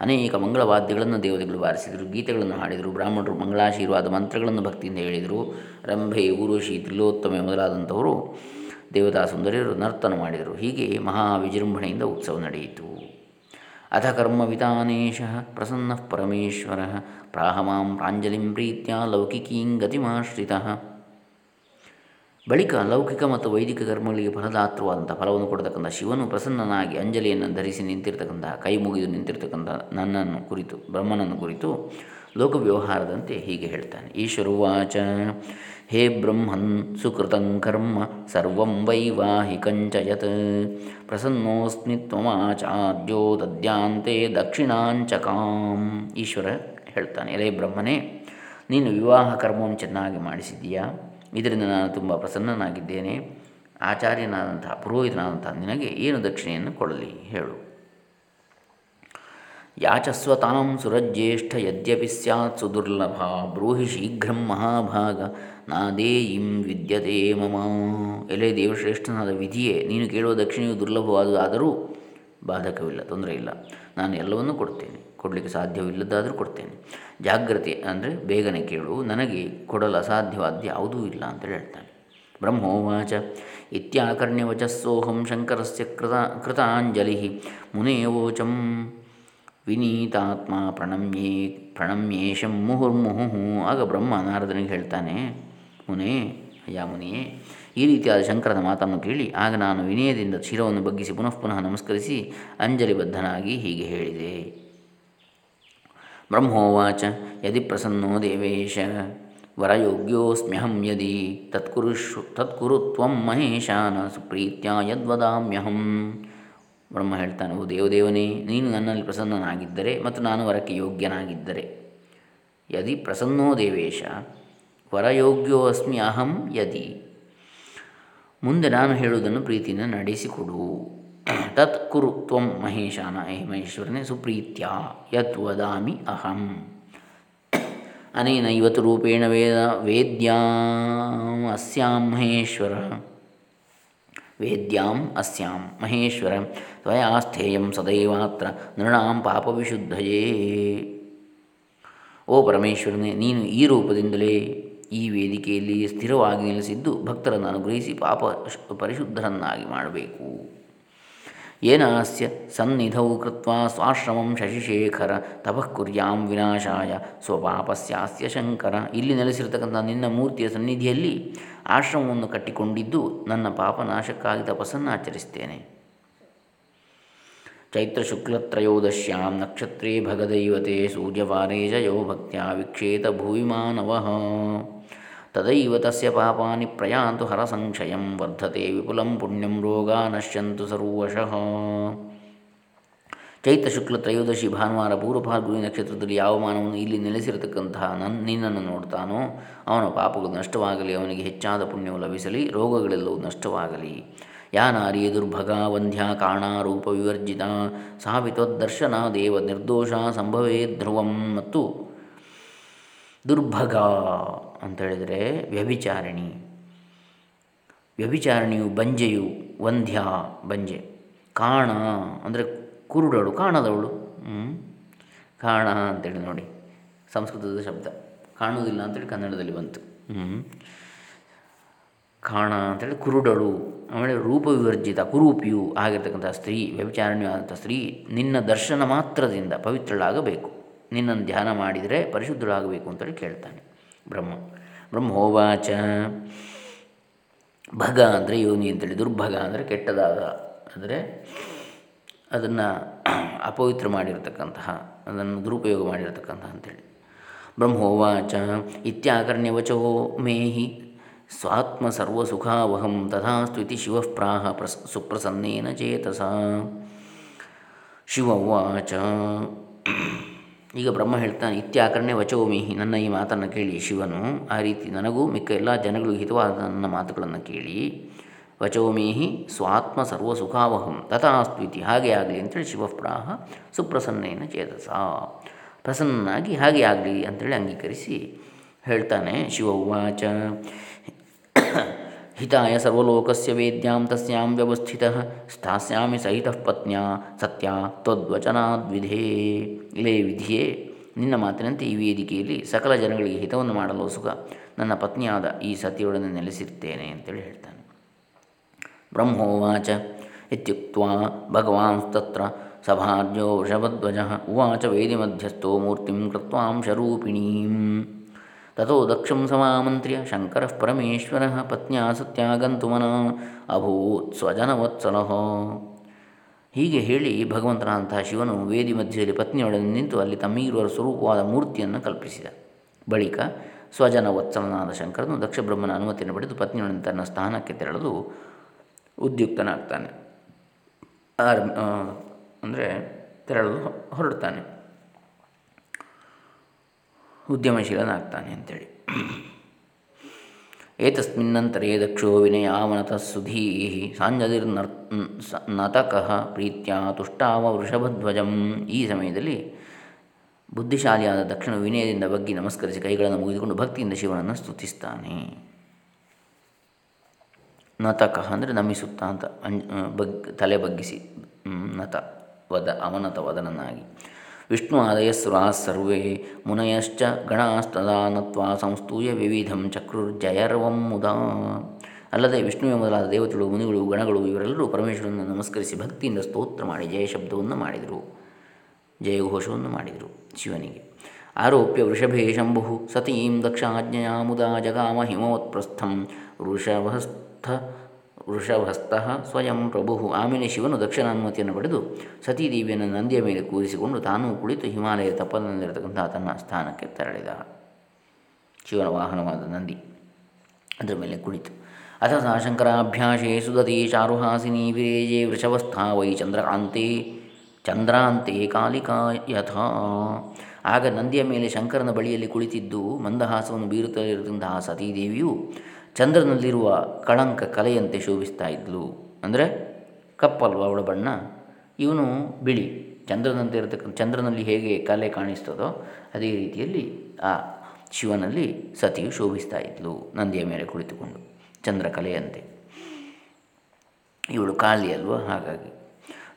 ಅನೇಕ ಮಂಗಳವಾದ್ಯಗಳನ್ನು ದೇವತೆಗಳು ಬಾರಿಸಿದರು ಗೀತೆಗಳನ್ನು ಹಾಡಿದರು, ಬ್ರಾಹ್ಮಣರು ಮಂಗಳಾಶೀರ್ವಾದ ಮಂತ್ರಗಳನ್ನು ಭಕ್ತಿಯಿಂದ ಹೇಳಿದರು. ರಂಭೆ ಊರ್ವಶಿ ತ್ರಿಲೋತ್ತಮೆ ಮೊದಲಾದಂಥವರು ದೇವತಾ ಸುಂದರಿಯರು ನರ್ತನ ಮಾಡಿದರು. ಹೀಗೆ ಮಹಾ ವಿಜೃಂಭಣೆಯಿಂದ ಉತ್ಸವ ನಡೆಯಿತು. ಅಥ ಕರ್ಮವಿತಾನೇಶ ಪ್ರಸನ್ನ ಪರಮೇಶ್ವರ ಪ್ರಾಹಮಾಂ ಪ್ರಾಂಜಲಿಂ ಪ್ರೀತ್ಯ ಲೌಕಿಕೀಂ ಗತಿಮಾಶ್ರಿತ. ಬಳಿಕ ಲೌಕಿಕ ಮತ್ತು ವೈದಿಕ ಕರ್ಮಗಳಿಗೆ ಫಲದಾತ್ರವಾದಂಥ ಫಲವನ್ನು ಕೊಡತಕ್ಕಂಥ ಶಿವನು ಪ್ರಸನ್ನನಾಗಿ ಅಂಜಲಿಯನ್ನು ಧರಿಸಿ ನಿಂತಿರ್ತಕ್ಕಂತಹ, ಕೈ ಮುಗಿದು ನಿಂತಿರ್ತಕ್ಕಂಥ ನನ್ನನ್ನು ಕುರಿತು, ಬ್ರಹ್ಮನನ್ನು ಕುರಿತು ಲೋಕ ವ್ಯವಹಾರದಂತೆ ಹೀಗೆ ಹೇಳ್ತಾನೆ. ಈಶ್ವರುವಾಚ, ಹೇ ಬ್ರಹ್ಮನ್ ಸುಕೃತಂ ಕರ್ಮ ಸರ್ವಂ ವೈವಾಹಿಕಂಚ ಯತ್ ಪ್ರಸನ್ನೋಸ್ಮಿ ತ್ವಮಾಚಾರ್ಯೋ ದದ್ಯಾಂತೆ ದಕ್ಷಿಣಾಂಚಕಾಂ ಈಶ್ವರ ಹೇಳ್ತಾನೆ ರೇ ಬ್ರಹ್ಮನೇ, ನೀನು ವಿವಾಹ ಕರ್ಮವನ್ನು ಚೆನ್ನಾಗಿ ಮಾಡಿಸಿದ್ದೀಯಾ? ಇದರಿಂದ ನಾನು ತುಂಬ ಪ್ರಸನ್ನನಾಗಿದ್ದೇನೆ. ಆಚಾರ್ಯನಾದಂಥ ಪುರೋಹಿತನಾದಂಥ ನಿನಗೆ ಏನು ದಕ್ಷಿಣೆಯನ್ನು ಕೊಡಲಿ? ಹೇಳು. ಯಾಚಸ್ವತಾಂ ಸುರಜ್ಯೇಷ್ಠ ಯದ್ಯಪಿ ಸ್ಯಾತ್ ಸುದುರ್ಲಭ, ಬ್ರೂಹಿ ಶೀಘ್ರಂ ಮಹಾಭಾಗ ನಾದೇಯಿಂ ವಿದ್ಯತೆ ಮಮ. ಎಲೆ ದೇವಶ್ರೇಷ್ಠನಾದ ವಿಧಿಯೇ, ನೀನು ಕೇಳುವ ದಕ್ಷಿಣೆಯು ದುರ್ಲಭವಾದುದಾದರೂ ಬಾಧಕವಿಲ್ಲ, ತೊಂದರೆ ಇಲ್ಲ. ನಾನು ಎಲ್ಲವನ್ನೂ ಕೊಡ್ತೇನೆ, ಕೊಡಲಿಕ್ಕೆ ಸಾಧ್ಯವಿಲ್ಲದಾದರೂ ಕೊಡ್ತೇನೆ. ಜಾಗ್ರತೆ ಅಂದರೆ ಬೇಗನೆ ಕೇಳು, ನನಗೆ ಕೊಡಲು ಅಸಾಧ್ಯವಾದ ಯಾವುದೂ ಇಲ್ಲ ಅಂತೇಳಿ ಹೇಳ್ತಾನೆ. ಬ್ರಹ್ಮೋವಾಚ ಇತ್ಯಾಕರ್ಣ್ಯವಚಸ್ಸೋಹಂ ಶಂಕರಸ್ಯ ಕೃತ, ಕೃತಾಂಜಲಿ ಮುನೇವೋಚಂ. ವಿನೀತಾತ್ಮ ಪ್ರಣಮ್ಯೇ ಪ್ರಣಮ್ಯೇಶಂ ಮುಹುರ್ಮುಹುಹು ಆಗ ಬ್ರಹ್ಮ ನಾರದನಿಗೆ ಹೇಳ್ತಾನೆ, ಮುನೇ, ಅಯ್ಯ ಮುನಿಯೇ, ಈ ರೀತಿಯಾದ ಶಂಕರನ ಮಾತನ್ನು ಕೇಳಿ ಆಗ ನಾನು ವಿನಯದಿಂದ ಶಿರವನ್ನು ಬಗ್ಗಿಸಿ ಪುನಃ ಪುನಃ ನಮಸ್ಕರಿಸಿ ಅಂಜಲಿಬದ್ಧನಾಗಿ ಹೀಗೆ ಹೇಳಿದೆ. ಬ್ರಹ್ಮೋವಾಚ, ಯದಿ ಪ್ರಸನ್ನೋ ದೇವೇಶ, ವರಯೋಗ್ಯೋಸ್ಮ್ಯಹಂ ಯದಿ, ತತ್ಕುರುಷ್, ತತ್ಕುರುತ್ವ ಮಹೇಶಾನ ಸುಪ್ರೀತ್ಯ ಯದ್ವದಾಮ್ಯಹಂ. ಬ್ರಹ್ಮ ಹೇಳ್ತಾನೆ, ಓ ದೇವದೇವನೇ, ನೀನು ನನ್ನಲ್ಲಿ ಪ್ರಸನ್ನನಾಗಿದ್ದರೆ ಮತ್ತು ನಾನು ವರಕ್ಕೆ ಯೋಗ್ಯನಾಗಿದ್ದರೆ. ಯದಿ ಪ್ರಸನ್ನೋ ದೇವೇಶ ವರಯೋಗ್ಯೋ ಅಸ್ಮಿ ಅಹಂ ಯದಿ. ಮುಂದೆ ನಾನು ಹೇಳುವುದನ್ನು ಪ್ರೀತಿಯಿಂದ ನಡೆಸಿಕೊಡು. ತತ್ ಕುರು ತ್ವಂ ಮಹೇಶಾನ ಏ ಮಹೇಶ್ವರನೇ ಸುಪ್ರೀತ್ಯ, ಯತ್ ವದಾಮಿ ಅಹಂ. ಅನೇನ ಇವತ್ತು ರೂಪೇಣ ವೇದ, ವೇದ್ಯಾ ಅಸ್ಯಾಂ ಮಹೇಶ್ವರ. ವೇದ್ಯಾಂ ಅಸ್ಯಾಂ ಮಹೇಶ್ವರ ತ್ವಯಾಸ್ಥೇಯಂ ಸದೈವಾತ್ರ ನೃಣಾಂ ಪಾಪವಿಶುದ್ಧಯೇ ಓ ಪರಮೇಶ್ವರನೇ ನೀನು ಈ ರೂಪದಿಂದಲೇ ಈ ವೇದಿಕೆಯಲ್ಲಿ ಸ್ಥಿರವಾಗಿ ನೆಲೆಸಿದ್ದು ಭಕ್ತರನ್ನು ಅನುಗ್ರಹಿಸಿ ಪಾಪ ಪರಿಶುದ್ಧರನ್ನಾಗಿ ಮಾಡಬೇಕು. ಏನಾಸ್ಯ ಸನ್ನಿಧೌ ಕೃತ್ವ ಸ್ವಾಶ್ರಮಂ ಶಶಿಶೇಖರ ತಪಃ ಕುರ್ಯಾಂ ವಿನಾಶಾಯ. ಸ್ವಪಾಪಸ್ಯಾಸ್ಯ ಶಂಕರ, ಇಲ್ಲಿ ನೆಲೆಸಿರತಕ್ಕಂಥ ನಿನ್ನ ಮೂರ್ತಿಯ ಸನ್ನಿಧಿಯಲ್ಲಿ ಆಶ್ರಮವನ್ನು ಕಟ್ಟಿಕೊಂಡಿದ್ದು ನನ್ನ ಪಾಪನಾಶಕ್ಕಾಗಿ ತಪಸ್ಸನ್ನು ಆಚರಿಸ್ತೇನೆ ಚೈತ್ರಶುಕ್ಲತ್ರಯೋದಶ್ಯಾಂ ನಕ್ಷತ್ರೇ ಭಗದೈವತೆ ಸೂರ್ಯವಾರೇ ಜಯೋ ಭಕ್ತ್ಯಾ ವಿಕ್ಷೇತ ಭುವಿ ಮಾನವಃ ತದೈವ ತಸ್ಯ ಪಾಪಾನಿ ಪ್ರಯಾಂತು ಹರಸಂಕ್ಷಯಂ ವರ್ಧತೆ ವಿಪುಲಂ ಪುಣ್ಯಂ ರೋಗ ನಶ್ಯಂತು ಸರ್ವಶಃ. ಚೈತ್ರ ಶುಕ್ಲ ತ್ರಯೋದಶಿ ಭಾನುವಾರ ಪೂರ್ವ ಫಾಲ್ಗುಣಿ ನಕ್ಷತ್ರದಲ್ಲಿ ಯಾವ ಮಾನವನು ಇಲ್ಲಿ ನೆಲೆಸಿರತಕ್ಕಂತಹ ನನ್ನ ನಿನ್ನನ್ನು ನೋಡ್ತಾನೋ, ಅವನ ಪಾಪಗಳು ನಷ್ಟವಾಗಲಿ, ಅವನಿಗೆ ಹೆಚ್ಚಾದ ಪುಣ್ಯವು ಲಭಿಸಲಿ, ರೋಗಗಳೆಲ್ಲವೂ ನಷ್ಟವಾಗಲಿ. ಯಾ ನಾರಿ ದುರ್ಭಗ ವಂಧ್ಯಾ ಕಾಣಾರೂಪ ವಿವರ್ಜಿತ, ಸಾವಿತ್ವದರ್ಶನ ದೇವ ನಿರ್ದೋಷ ಸಂಭವೇ ಧ್ರುವಂ ಮತ್ತು ದುರ್ಭಗ ಅಂತೇಳಿದರೆ ವ್ಯಭಿಚಾರಿಣಿ. ವ್ಯಭಿಚಾರಣಿಯು ಬಂಜೆಯು ವಂಧ್ಯ ಬಂಜೆ. ಕಾಣ ಅಂದರೆ ಕುರುಡಳು, ಕಾಣದವಳು. ಕಾಣ ಅಂತೇಳಿ ನೋಡಿ. ಸಂಸ್ಕೃತದ ಶಬ್ದ. ಕಾಣುವುದಿಲ್ಲ ಅಂತೇಳಿ ಕನ್ನಡದಲ್ಲಿ ಬಂತು. ಕಾಣ ಅಂತೇಳಿ ಕುರುಡಳು. ಆಮೇಲೆ ರೂಪವಿವರ್ಜಿತ, ಕುರೂಪಿಯು ಆಗಿರ್ತಕ್ಕಂಥ ಸ್ತ್ರೀ ವ್ಯಭಿಚಾರಣ್ಯವಾದಂಥ ಸ್ತ್ರೀ, ನಿನ್ನ ದರ್ಶನ ಮಾತ್ರದಿಂದ ಪವಿತ್ರಳಾಗಬೇಕು. ನಿನ್ನನ್ನು ಧ್ಯಾನ ಮಾಡಿದರೆ ಪರಿಶುದ್ಧಳಾಗಬೇಕು ಅಂತೇಳಿ ಕೇಳ್ತಾನೆ ಬ್ರಹ್ಮ. ಬ್ರಹ್ಮೋವಾಚ. ಭಗ ಅಂದರೆ ಯೋನಿ ಅಂತೇಳಿ. ದುರ್ಭಗ ಅಂದರೆ ಕೆಟ್ಟದಾದ ಅಂದರೆ ಅದನ್ನು ಅಪವಿತ್ರ ಮಾಡಿರತಕ್ಕಂತಹ, ಅದನ್ನು ದುರುಪಯೋಗ ಮಾಡಿರತಕ್ಕಂತಹ ಅಂಥೇಳಿ ಬ್ರಹ್ಮೋವಾಚ ಇತ್ಯಾಕರ್ಣ್ಯವಚೋ ಮೇಹಿ ಸ್ವಾತ್ಮ ಸರ್ವಸುಖಾವಹಂ ತಥಾಸ್ತು ಶಿವಪ್ರಾಹ ಪ್ರಸ್, ಸುಪ್ರಸನ್ನೇನ ಚೇತಸ. ಶಿವವಾಚ ಈಗ ಬ್ರಹ್ಮ ಹೇಳ್ತಾನೆ ಇತ್ಯಾಕರಣೆ ವಚೋಮಿಹಿ ನನ್ನ ಈ ಮಾತನ್ನು ಕೇಳಿ ಶಿವನು, ಆ ರೀತಿ ನನಗೂ ಮಿಕ್ಕ ಎಲ್ಲ ಜನಗಳಿಗೂ ಹಿತವಾದ ನನ್ನ ಮಾತುಗಳನ್ನು ಕೇಳಿ ವಚೋಮಿಹಿ ಸ್ವಾತ್ಮ ಸರ್ವಸುಖಾವಹಂ ತಥಾಸ್ತ್ವಿತಿ ಹಾಗೆ ಆಗಲಿ ಅಂತೇಳಿ ಶಿವಪ್ರಾಹ ಸುಪ್ರಸನ್ನೇನ ಚೇತಸ ಪ್ರಸನ್ನಾಗಿ ಹಾಗೆ ಆಗಲಿ ಅಂತೇಳಿ ಅಂಗೀಕರಿಸಿ ಹೇಳ್ತಾನೆ ಶಿವ ಉವಾಚ. ಹಿತಾಯ ಸರ್ವಲೋಕಸ್ಯ ವೇದ್ಯಾಂ ತಸ್ಯಾಂ ವ್ಯವಸ್ಥಿತ ಸ್ಥಾಸ್ಯಾಮಿ ಸಹಿತ ಪತ್ನಿಯ ಸತ್ಯ ತ್ವದ್ವಚನಾದ್ವಿಧೇ. ಇಲೇ ವಿಧಿಯೇ, ನಿನ್ನ ಮಾತಿನಂತೆ ಈ ವೇದಿಕೆಯಲ್ಲಿ ಸಕಲ ಜನಗಳಿಗೆ ಹಿತವನ್ನು ಮಾಡಲು ಸುಖ. ನನ್ನ ಪತ್ನಿಯಾದ ಈ ಸತಿಯೊಡನೆ ನೆಲೆಸಿರ್ತೇನೆ ಅಂತೇಳಿ ಹೇಳ್ತಾನೆ. ಭಗವಾಂಸ್ತತ್ರ ಸಭಾರ್ಜೋ ವೃಷಭಧ್ವಜ ಉವಾಚ ವೇದಿ ಮಧ್ಯಸ್ಥೋ ಮೂರ್ತಿಂ ಕೃತ್ವಾಂಶರೂಪಿಣೀಂ ತಥೋ ದಕ್ಷಂ ಸಮಂತ್ರ್ಯ ಶಂಕರ ಪರಮೇಶ್ವರ ಪತ್ನಿಯ ಸತ್ಯಾಗಂತುಮನ ಅಭೂತ್ ಸ್ವಜನವತ್ಸಲ ಹೀಗೆ ಹೇಳಿ ಭಗವಂತನಾದಂತಹ ಶಿವನು ವೇದಿ ಮಧ್ಯದಲ್ಲಿ ಪತ್ನಿಯೊಡನೆ ನಿಂತು ಅಲ್ಲಿ ತಮ್ಮೀರುವ ಸ್ವರೂಪವಾದ ಮೂರ್ತಿಯನ್ನು ಕಲ್ಪಿಸಿದ. ಬಳಿಕ ಸ್ವಜನವತ್ಸಲನಾದ ಶಂಕರನು ದಕ್ಷಬ್ರಹ್ಮನ ಅನುಮತಿಯನ್ನು ಪಡೆದು ಪತ್ನಿಯೊಡನೆ ತನ್ನ ಸ್ಥಾನಕ್ಕೆ ತೆರಳಲು ಉದ್ಯುಕ್ತನಾಗ್ತಾನೆ. ಆರ್ ಅಂದರೆ ತೆರಳಲು ಹೊರಡ್ತಾನೆ. ಉದ್ಯಮಶೀಲನಾಗ್ತಾನೆ ಅಂಥೇಳಿ ಏತಸ್ಮಿನ್ನಂತರೇ ದಕ್ಷೋ ವಿನಯಾವನತಃ ಸುಧೀ ಸಾಂಜದಿರ್ನರ್ ನತಕಃ ಪ್ರೀತ್ಯ ತುಷ್ಟಾವ ವೃಷಭಧ್ವಜಂ. ಈ ಸಮಯದಲ್ಲಿ ಬುದ್ಧಿಶಾಲಿಯಾದ ದಕ್ಷಿಣ ವಿನಯದಿಂದ ಬಗ್ಗಿ ನಮಸ್ಕರಿಸಿ ಕೈಗಳನ್ನು ಮುಗಿದುಕೊಂಡು ಭಕ್ತಿಯಿಂದ ಶಿವನನ್ನು ಸ್ತುತಿಸ್ತಾನೆ. ನತಕಃ ಅಂದರೆ ನಮಿಸುತ್ತಾ ಅಂತ ಬಗ್, ತಲೆ ಬಗ್ಗಿಸಿ ನತ, ವದ, ಅವನತ ವದನನಾಗಿ ವಿಷ್ಣು ಸುರಾ ಸರ್ವೇ ಮುನಯಶ್ಚ ಗಣಾಸ್ತದಾ ನತ್ವಾ ಸಂಸ್ತೂಯ ವಿವಿಧಂ ಚಕ್ರುರ್ಜಯರ್ವಂ ಮುದಾ. ಅಲ್ಲದೆ ವಿಷ್ಣುವೆ ಮೊದಲಾದ ದೇವತೆಗಳು, ಮುನಿಗಳು, ಗಣಗಳು ಇವರೆಲ್ಲರೂ ಪರಮೇಶ್ವರನ್ನು ನಮಸ್ಕರಿಸಿ ಭಕ್ತಿಯಿಂದ ಸ್ತೋತ್ರ ಮಾಡಿ, ಜಯ ಶಬ್ದವನ್ನು ಮಾಡಿದರು. ಜಯಘೋಷವನ್ನು ಮಾಡಿದರು ಶಿವನಿಗೆ. ಆರೋಪ್ಯ ವೃಷಭೇ ಶಂಭು ಸತೀಂ ದಕ್ಷಾಜ್ಞೆಯ ಮುದಾ ಜಗಾಮ ಹಿಮವತ್ಪ್ರಸ್ಥಂ ವೃಷಭಸ್ಥ ವೃಷಭಸ್ಥಃ ಸ್ವಯಂ ಪ್ರಭು ಆಮೇಲೆ ಶಿವನು ದಕ್ಷಿಣ ಅನುಮತಿಯನ್ನು ಪಡೆದು ಸತೀದೇವಿಯನ್ನು ನಂದಿಯ ಮೇಲೆ ಕೂರಿಸಿಕೊಂಡು ತಾನೂ ಕುಳಿತು ಹಿಮಾಲಯ ತಪ್ಪಲಿನಲ್ಲಿರತಕ್ಕಂತಹ ತನ್ನ ಸ್ಥಾನಕ್ಕೆ ತೆರಳಿದ. ಶಿವನ ವಾಹನವಾದ ನಂದಿ ಅದರ ಮೇಲೆ ಕುಳಿತು. ಅಥ ಸಾ ಶಂಕರಾಭ್ಯಾಸೇ ಸುದತಿ ಚಾರುಹಾಸಿನಿ ವಿರೇಜೆ ವೃಷಭಸ್ಥಾ ವೈ ಚಂದ್ರಕಾಂತೆ ಚಂದ್ರಾಂತೆ ಕಾಲಿಕಾ ಯಥಾ. ಆಗ ನಂದಿಯ ಮೇಲೆ ಶಂಕರನ ಬಳಿಯಲ್ಲಿ ಕುಳಿತಿದ್ದು ಮಂದಹಾಸವನ್ನು ಬೀರುತ್ತಲಿರತಕ್ಕಂತಹ ಸತೀದೇವಿಯು ಚಂದ್ರನಲ್ಲಿರುವ ಕಳಂಕ ಕಲೆಯಂತೆ ಶೋಭಿಸ್ತಾ ಇದ್ಲು. ಅಂದರೆ ಕಪ್ಪಲ್ವ ಅವಳ ಬಣ್ಣ? ಇವನು ಬಿಳಿ. ಚಂದ್ರನಂತೆ ಇರತಕ್ಕಂಥ ಚಂದ್ರನಲ್ಲಿ ಹೇಗೆ ಕಲೆ ಕಾಣಿಸ್ತದೋ ಅದೇ ರೀತಿಯಲ್ಲಿ ಆ ಶಿವನಲ್ಲಿ ಸತಿಯು ಶೋಭಿಸ್ತಾ ಇದ್ಲು, ನಂದಿಯ ಮೇಲೆ ಕುಳಿತುಕೊಂಡು. ಚಂದ್ರಕಲೆಯಂತೆ ಇವಳು ಕಾಳಿ ಅಲ್ವ? ಹಾಗಾಗಿ.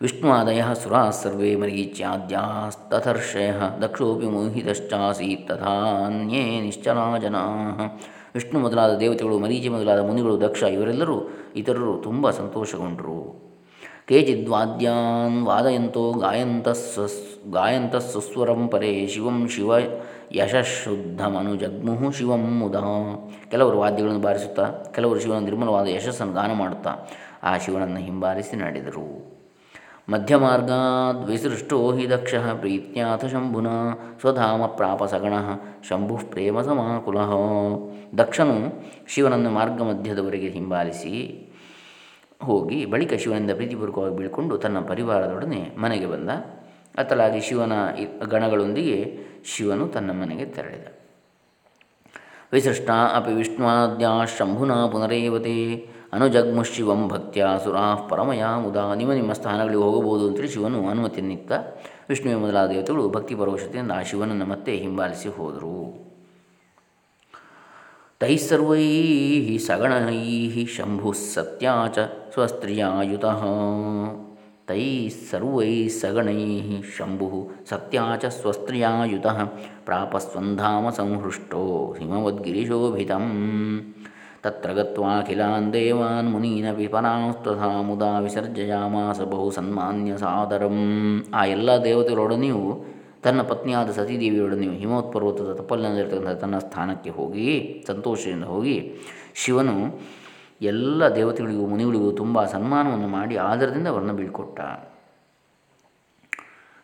ವಿಷ್ಣುವಾದಯ ಸುರ ಸರ್ವೇ ಮರೀಚ್ಯಾದ್ಯಾಸ್ತಥರ್ಷಯ ದಕ್ಷೋಪಿ ಮೋಹಿತಶ್ಚಾಸೀತ್ ತಥಾನ್ಯೇ ನಿಶ್ಚಲಾ ಜನಾ ವಿಷ್ಣು ಮೊದಲಾದ ದೇವತೆಗಳು, ಮರೀಚಿ ಮೊದಲಾದ ಮುನಿಗಳು, ದಕ್ಷ ಇವರೆಲ್ಲರೂ ಇತರರು ತುಂಬ ಸಂತೋಷಗೊಂಡರು. ಕೇಚಿದ್ವಾದ್ಯಾನ್ ವಾದಯಂತೋ ಗಾಯಂತ ಗಾಯಂತ ಸುಸ್ವರಂ ಪರೇ ಶಿವಂ ಶಿವ ಯಶಶುದ್ಧಮನು ಜಗ್ಮುಹು ಶಿವಂ ಮುದ. ಕೆಲವರು ವಾದ್ಯಗಳನ್ನು ಬಾರಿಸುತ್ತಾ, ಕೆಲವರು ಶಿವನ ನಿರ್ಮಲವಾದ ಯಶಸ್ಸನ್ನು ಗಾನ ಮಾಡುತ್ತಾ ಆ ಶಿವನನ್ನು ಹಿಂಬಾಲಿಸಿ ನಡೆದರು. ಮಧ್ಯಮಾರ್ಗಾದ್ವಿಸೃಷ್ಟೋ ಹಿ ದಕ್ಷ ಶಂಭುನ ಸ್ವಧಾಮ ಪ್ರಾಪ ಸಗಣ ಶಂಭು ಪ್ರೇಮ ಸಮಾಕುಲ. ದಕ್ಷನು ಶಿವನನ್ನು ಮಾರ್ಗ ಮಧ್ಯದವರೆಗೆ ಹಿಂಬಾಲಿಸಿ ಹೋಗಿ ಬಳಿಕ ಶಿವನಿಂದ ಪ್ರೀತಿಪೂರ್ವಕವಾಗಿ ಬೀಳ್ಕೊಂಡು ತನ್ನ ಪರಿವಾರದೊಡನೆ ಮನೆಗೆ ಬಂದ. ಅತ್ತಲಾಗಿ ಶಿವನ ಗಣಗಳೊಂದಿಗೆ ಶಿವನು ತನ್ನ ಮನೆಗೆ ತೆರಳಿದ. ವಿಸೃಷ್ಟ ಅಪಿ ವಿಷ್ಣುವಾದ್ಯ ಶಂಭುನಾ ಪುನರೇವತೆ ಅನುಜಗ್ಮು ಶಿವಂ ಭಕ್ತ್ಯ ಸುರಾ ಪರಮಯ ಮುದ ನಿಮ್ಮ ನಿಮ್ಮ ಸ್ಥಾನಗಳಿಗೆ ಹೋಗಬಹುದು ಅಂತೇಳಿ ಶಿವನು ಅನುಮತಿಯನ್ನಿತ್ತ ವಿಷ್ಣುವೆ ಮೊದಲಾದ ದೇವತೆಗಳು ಭಕ್ತಿ ಪರವಶತೆಯಿಂದ ಆ ಶಿವನನ್ನು ಮತ್ತೆ ಹಿಂಬಾಲಿಸಿ ಹೋದರು ತೈಸರ್ವೈ ಸಗಣೈ ಶಂಭು ಸತ್ಯಾ ಚ ಸ್ವಸ್ತ್ರಿಯಾಯುತ ತೈ ಸರ್ವೈ ಸಗಣೈ ಶಂಭು ಸತ್ಯ ಚ ಸ್ವಸ್ತ್ರಿಯಾಯುತ ಪ್ರಾಪಸ್ವಂಧಾಮ ಸಂಹೃಷ್ಟೋ ಹಿಮವದ್ಗಿರಿಶೋಭಿತ ತತ್ರ ಗತ್ವಾಖಿಲಾನ್ ದೇವಾನ್ ಮುನೀನ ವಿಪನಾಸ್ತಥಾ ಮುದಾ ವಿಸರ್ಜಯಾಮಾಸ ಬಹು ಸನ್ಮಾನ್ಯ ಸಾದರಂ ಆ ಎಲ್ಲ ದೇವತೆಗಳೊಡನೆಯೂ ತನ್ನ ಪತ್ನಿಯಾದ ಸತೀದೇವಿಯೊಡನೆಯೂ ಹಿಮವತ್ ಪರ್ವತದ ತಪ್ಪಲಿನಲ್ಲಿರ್ತಕ್ಕಂಥ ತನ್ನ ಸ್ಥಾನಕ್ಕೆ ಹೋಗಿ, ಸಂತೋಷದಿಂದ ಹೋಗಿ, ಶಿವನು ಎಲ್ಲ ದೇವತೆಗಳಿಗೂ, ಮುನಿಗಳಿಗೂ ತುಂಬ ಸನ್ಮಾನವನ್ನು ಮಾಡಿ ಆದರದಿಂದ ಅವರನ್ನು ಬೀಳ್ಕೊಟ್ಟ.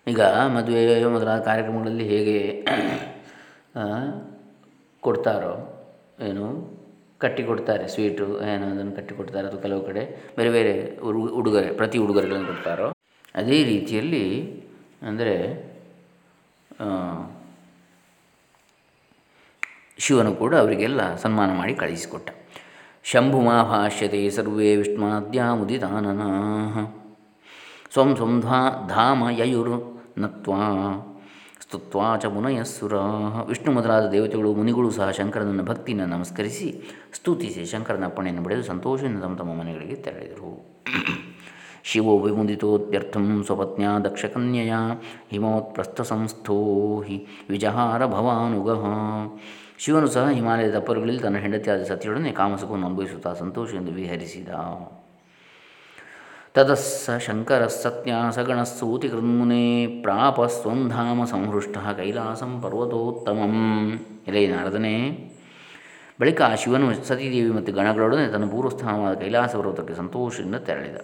ಈಗ ಮದುವೆ, ಮೊದಲಾದ ಕಾರ್ಯಕ್ರಮಗಳಲ್ಲಿ ಹೇಗೆ ಕೊಡ್ತಾರೋ, ಏನು ಕಟ್ಟಿ ಕೊಡ್ತಾರೆ ಸ್ವೀಟು, ಏನೋ, ಅದನ್ನು ಕಟ್ಟಿ ಕೊಡ್ತಾರೆ ಅಥವಾ ಕೆಲವು ಕಡೆ ಬೇರೆ ಬೇರೆ ಉಡುಗೊರೆ, ಪ್ರತಿ ಉಡುಗೊರೆಗಳನ್ನು ಕೊಡ್ತಾರೋ, ಅದೇ ರೀತಿಯಲ್ಲಿ ಅಂದರೆ ಶಿವನು ಕೂಡ ಅವರಿಗೆಲ್ಲ ಸನ್ಮಾನ ಮಾಡಿ ಕಳಿಸಿಕೊಟ್ಟ ಶಂಭುಮಾ ಭಾಷ್ಯತೆ, ಸರ್ವೇ ವಿಷ್ಣುನಾದ್ಯ ಮುದಿತಾನನ ಸ್ವಂ ಸ್ವಂ ಧ್ವಾ ಧಾಮ ಯಯುರ್ ನತ್ವಾ ಸ್ತುತ್ವಾ ಚ ಮುನಯಸ್ಸುರ. ವಿಷ್ಣು ಮೊದಲಾದ ದೇವತೆಗಳು, ಮುನಿಗಳು ಸಹ ಶಂಕರನನ್ನು ಭಕ್ತಿಯನ್ನು ನಮಸ್ಕರಿಸಿ ಸ್ತುತಿಸಿ ಶಂಕರನ ಅಪ್ಪಣೆಯನ್ನು ಪಡೆದು ಸಂತೋಷದಿಂದ ತಮ್ಮ ತಮ್ಮ ಮನೆಗಳಿಗೆ ತೆರಳಿದರು. ಶಿವೋ ವಿಮುದಿತೋತ್ಯರ್ಥಂ ಸ್ವಪತ್ನ್ಯಾ ದಕ್ಷಕನ್ಯಯ ಹಿಮೋತ್ಪ್ರಸ್ಥಸಂಸ್ಥೋ ಹಿ ವಿಜಹಾರ ಭವಾನುಗಃ. ಶಿವನು ಸಹ ಹಿಮಾಲಯದ ತಪ್ಪರುಗಳಲ್ಲಿ ತನ್ನ ಹೆಂಡತಿಯಾದ ಸತಿಯೊಡನೆ ಕಾಮಸುಖವನ್ನು ಅನುಭವಿಸುತ್ತಾ ಸಂತೋಷದಿಂದ ವಿಹರಿಸಿದ. ತದಸ್ಸ ಶಂಕರ ಸತ್ಯ ಸಗಣಸ್ಸೂತಿ ಕೃನ್ಮುನೆ ಪ್ರಾಪ ಸ್ವಂಧಾಮ ಸಂಹೃಷ್ಟ ಕೈಲಾಸಂ ಪರ್ವತೋತ್ತಮಂ. ಎಲೆ ನಾರದನೆ, ಬಳಿಕ ಆ ಶಿವನು ಸತೀದೇವಿ ಮತ್ತು ಗಣಗಳೊಡನೆ ತನ್ನ ಪೂರ್ವಸ್ಥಾನವಾದ ಕೈಲಾಸ ಪರ್ವತಕ್ಕೆ ಸಂತೋಷದಿಂದ ತೆರಳಿದ.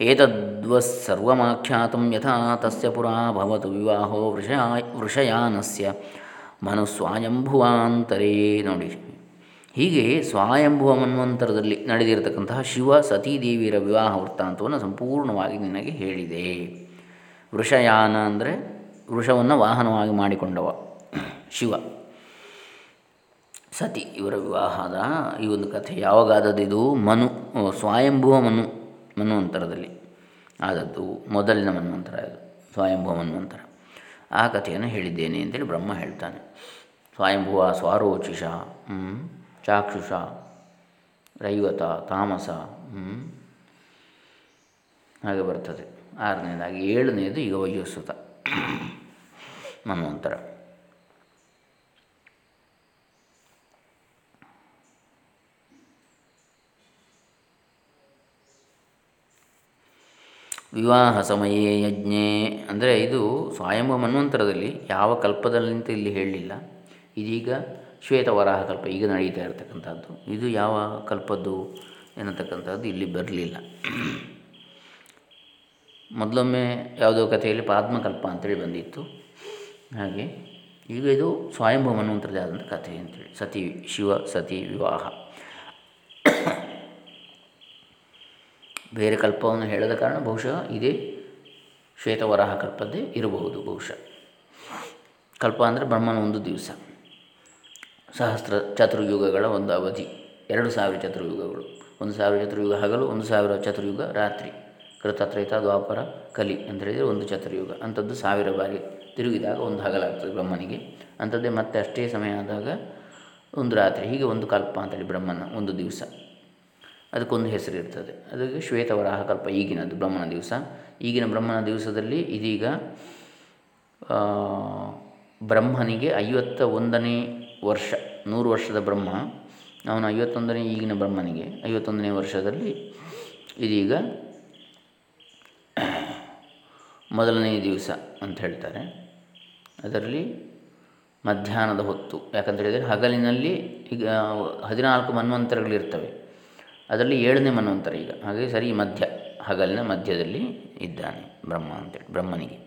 ಏತದ್ವಸ್ಸರ್ವಮಾಖ್ಯಾತಂ ಯಥಾ ತಸ್ಯ ಪುರಾ ವಿವಾಹೋ ವೃಷಯ ವೃಷಯಾನಸ್ಯ. ಮನುಸ್ವಾಯಂಭುವಾಂತರೇ ನೋಡಿ. ಹೀಗೆ ಸ್ವಾಯಂಭುವ ಮನ್ವಂತರದಲ್ಲಿ ನಡೆದಿರತಕ್ಕಂತಹ ಶಿವ ಸತೀದೇವಿಯರ ವಿವಾಹ ವೃತ್ತಾಂತವನ್ನು ಸಂಪೂರ್ಣವಾಗಿ ನಿನಗೆ ಹೇಳಿದೆ. ವೃಷಯಾನ ಅಂದರೆ ವೃಷವನ್ನು ವಾಹನವಾಗಿ ಮಾಡಿಕೊಂಡವ ಶಿವ. ಸತಿ ಇವರ ವಿವಾಹದ ಈ ಒಂದು ಕಥೆ ಯಾವಾಗಾದದ್ದು ಮನು ಸ್ವಯಂಭುವ ಮನು ಮನ್ವಂತರದಲ್ಲಿ ಆದದ್ದು ಮೊದಲಿನ ಮನ್ವಂತರ ಇದು ಸ್ವಯಂಭುವ ಮನ್ವಂತರ ಆ ಕಥೆಯನ್ನು ಹೇಳಿದ್ದೇನೆ ಅಂತೇಳಿ ಬ್ರಹ್ಮ ಹೇಳ್ತಾನೆ. ಸ್ವಯಂಭುವ, ಸ್ವಾರೋಚಿಷ ಚಾಕ್ಷುಷ, ರೈವತ, ತಾಮಸ ಹಾಗೆ ಬರ್ತದೆ. ಆರನೇದಾಗಿ, ಏಳನೇದು ಈಗ ವಯೋಸುತ ಮನ್ವಂತರ ವಿವಾಹ ಸಮಯೇ ಯಜ್ಞೆ. ಅಂದರೆ ಇದು ಸ್ವಯಂಭ ಮನ್ವಂತರದಲ್ಲಿ ಯಾವ ಕಲ್ಪದಲ್ಲಿಂತ ಇಲ್ಲಿ ಹೇಳಲಿಲ್ಲ. ಇದೀಗ ಶ್ವೇತವರಾಹ ಕಲ್ಪ ಈಗ ನಡೀತಾ ಇರತಕ್ಕಂಥದ್ದು. ಇದು ಯಾವ ಕಲ್ಪದ್ದು ಎನ್ನತಕ್ಕಂಥದ್ದು ಇಲ್ಲಿ ಬರಲಿಲ್ಲ. ಮೊದಲೊಮ್ಮೆ ಯಾವುದೋ ಕಥೆಯಲ್ಲಿ ಪಾದ್ಮಕಲ್ಪ ಅಂತೇಳಿ ಬಂದಿತ್ತು. ಹಾಗೆ ಈಗ ಇದು ಸ್ವಯಂಭವ ಮನ್ವಂತರದೇ ಆದಂಥ ಕಥೆ ಅಂತೇಳಿ. ಸತಿ ಶಿವ, ಸತಿ ವಿವಾಹ. ಬೇರೆ ಕಲ್ಪವನ್ನು ಹೇಳದ ಕಾರಣ ಬಹುಶಃ ಇದೇ ಶ್ವೇತವರಾಹ ಕಲ್ಪದ್ದೇ ಇರಬಹುದು ಬಹುಶಃ. ಕಲ್ಪ ಅಂದರೆ ಬ್ರಹ್ಮನ ಒಂದು ದಿವಸ. ಸಹಸ್ರ ಚತುರ್ಯುಗಗಳ ಒಂದು ಅವಧಿ. ಎರಡು ಸಾವಿರ ಚತುರ್ಯುಗಗಳು. ಒಂದು ಸಾವಿರ ಚತುರ್ಯುಗ ಹಗಲು, ಒಂದು ಸಾವಿರ ಚತುರ್ಯುಗ ರಾತ್ರಿ. ಕೃತತ್ರೈತ ದ್ವಾಪರ, ಕಲಿ ಅಂತ ಹೇಳಿದರೆ ಒಂದು ಚತುರ್ಯುಗ. ಅಂಥದ್ದು ಸಾವಿರ ಬಾರಿ ತಿರುಗಿದಾಗ ಒಂದು ಹಗಲಾಗ್ತದೆ ಬ್ರಹ್ಮನಿಗೆ. ಅಂಥದ್ದೇ ಮತ್ತೆ ಅಷ್ಟೇ ಸಮಯ ಆದಾಗ ಒಂದು ರಾತ್ರಿ. ಹೀಗೆ ಒಂದು ಕಲ್ಪ ಅಂತೇಳಿ ಬ್ರಹ್ಮನ ಒಂದು ದಿವಸ. ಅದಕ್ಕೊಂದು ಹೆಸರು ಇರ್ತದೆ. ಅದಕ್ಕೆ ಶ್ವೇತವರಾಹ ಕಲ್ಪ ಈಗಿನದು ಬ್ರಹ್ಮನ ದಿವಸ. ಈಗಿನ ಬ್ರಹ್ಮನ ದಿವಸದಲ್ಲಿ ಇದೀಗ ಬ್ರಹ್ಮನಿಗೆ ಐವತ್ತ ಒಂದನೇ ವರ್ಷ, ನೂರು ವರ್ಷದ ಬ್ರಹ್ಮ. ಅವನು ಐವತ್ತೊಂದನೇ ಈಗಿನ ಬ್ರಹ್ಮನಿಗೆ, ಐವತ್ತೊಂದನೇ ವರ್ಷದಲ್ಲಿ ಇದೀಗ ಮೊದಲನೇ ದಿವಸ ಅಂತ ಹೇಳ್ತಾರೆ. ಅದರಲ್ಲಿ ಮಧ್ಯಾಹ್ನದ ಹೊತ್ತು. ಯಾಕಂತ ಹೇಳಿದರೆ ಹಗಲಿನಲ್ಲಿ ಈಗ ಹದಿನಾಲ್ಕು ಮನ್ವಂತರಗಳಿರ್ತವೆ. ಅದರಲ್ಲಿ ಏಳನೇ ಮನ್ವಂತರ ಈಗ. ಹಾಗೆ ಸರಿ ಮಧ್ಯ, ಹಗಲಿನ ಮಧ್ಯದಲ್ಲಿ ಇದ್ದಾನೆ ಬ್ರಹ್ಮ ಅಂತೇಳಿ, ಬ್ರಹ್ಮನಿಗೆ.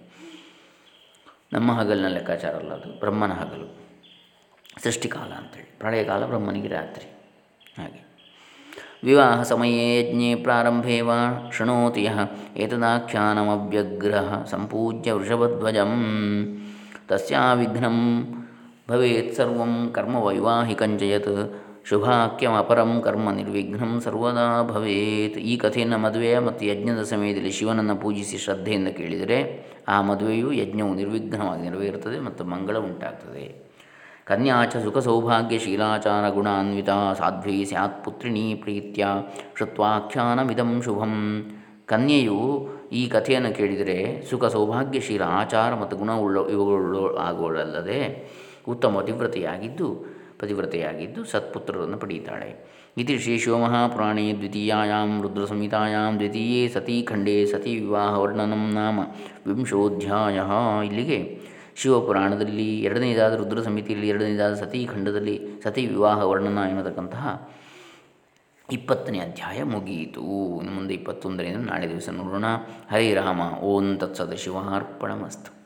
ನಮ್ಮ ಹಗಲಿನ ಲೆಕ್ಕಾಚಾರ ಅಲ್ಲ ಅದು, ಬ್ರಹ್ಮನ ಹಗಲು. ಸೃಷ್ಟಿಕಾಲ ಅಂತೇಳಿ. ಪ್ರಳಯಕಾಲ ಬ್ರಹ್ಮನಿಗೆ ರಾತ್ರಿ. ಹಾಗೆ. ವಿವಾಹ ಸಮಯೇ ಯಜ್ಞೆ ಪ್ರಾರಂಭೆ ವಾ ಶೃಣೋತಿ ಯಹ ಏತದಾಖ್ಯಾನಮವ್ಯಗ್ರಹ ಸಂಪೂಜ್ಯ ವೃಷಭಧ್ವಜಂ. ತಸ್ಯಾ ವಿಘ್ನಂ ಭವೇತ್ ಸರ್ವಂ ಕರ್ಮ ಶುಭಾಖ್ಯಮಪರಂ ಕರ್ಮ ನಿರ್ವಿಘ್ನಂ ಸರ್ವದಾ ಭವೇತ್ ಈ ಕಥೆಯನ್ನು ಮದುವೆಯ ಮತ್ತು ಯಜ್ಞದ ಸಮಯದಲ್ಲಿ ಶಿವನನ್ನು ಪೂಜಿಸಿ ಶ್ರದ್ಧೆಯಿಂದ ಕೇಳಿದರೆ ಆ ಮದುವೆಯು ಯಜ್ಞವು ನಿರ್ವಿಘ್ನವಾಗಿ ನೆರವೇರುತ್ತದೆ ಮತ್ತು ಮಂಗಳ ಉಂಟಾಗ್ತದೆ. ಕನ್ಯಾಚ ಸುಖ ಸೌಭಾಗ್ಯ ಶೀಲಾಚಾರ ಗುಣಾನ್ವಿತ ಸಾಧ್ವಿ ಸ್ಯಾತ್ ಪುತ್ರಿಣೀ ಪ್ರೀತ್ಯ ಶ್ರುತ್ವಾಖ್ಯಾನಮಿದಂ ಶುಭಂ। ಕನ್ಯೆಯು ಈ ಕಥೆಯನ್ನು ಕೇಳಿದರೆ ಸುಖ ಸೌಭಾಗ್ಯಶೀಲ ಆಚಾರ ಮತ್ತು ಗುಣವುಳ್ಳ ಇವುಗಳು ಉತ್ತಮ ಪತಿವ್ರತೆಯಾಗಿದ್ದು ಪತಿವ್ರತೆಯಾಗಿದ್ದು ಸತ್ಪುತ್ರರನ್ನು ಪಡೆಯುತ್ತಾಳೆ. ಇತಿ ಶ್ರೀ ಶಿವಮಹಾಪುರಾಣೇ ದ್ವಿತೀಯಾಂ ರುದ್ರಸಂಹಿತಾಯಾಂ ದ್ವಿತೀಯೇ ಸತೀ ಖಂಡೇ ಸತಿ ವಿವಾಹ ವರ್ಣನಂ ನಾಮ ವಿಂಶೋಧ್ಯಾಯ. ಇಲ್ಲಿಗೆ ಶಿವಪುರಾಣದಲ್ಲಿ ಎರಡನೇದಾದ ರುದ್ರ ಸಮಿತಿಯಲ್ಲಿ ಎರಡನೇದಾದ ಸತಿ ಖಂಡದಲ್ಲಿ ಸತಿ ವಿವಾಹ ವರ್ಣನ ಎನ್ನತಕ್ಕಂತಹ ಇಪ್ಪತ್ತನೇ ಅಧ್ಯಾಯ ಮುಗಿಯಿತು. ಇನ್ನು ಮುಂದೆ ಇಪ್ಪತ್ತೊಂದರಿಂದ ನಾಳೆ ದಿವಸ ನೋಡೋಣ. ಹರೇ ರಾಮ. ಓಂ ತತ್ಸದ ಶಿವಾರ್ಪಣಮಸ್ತು.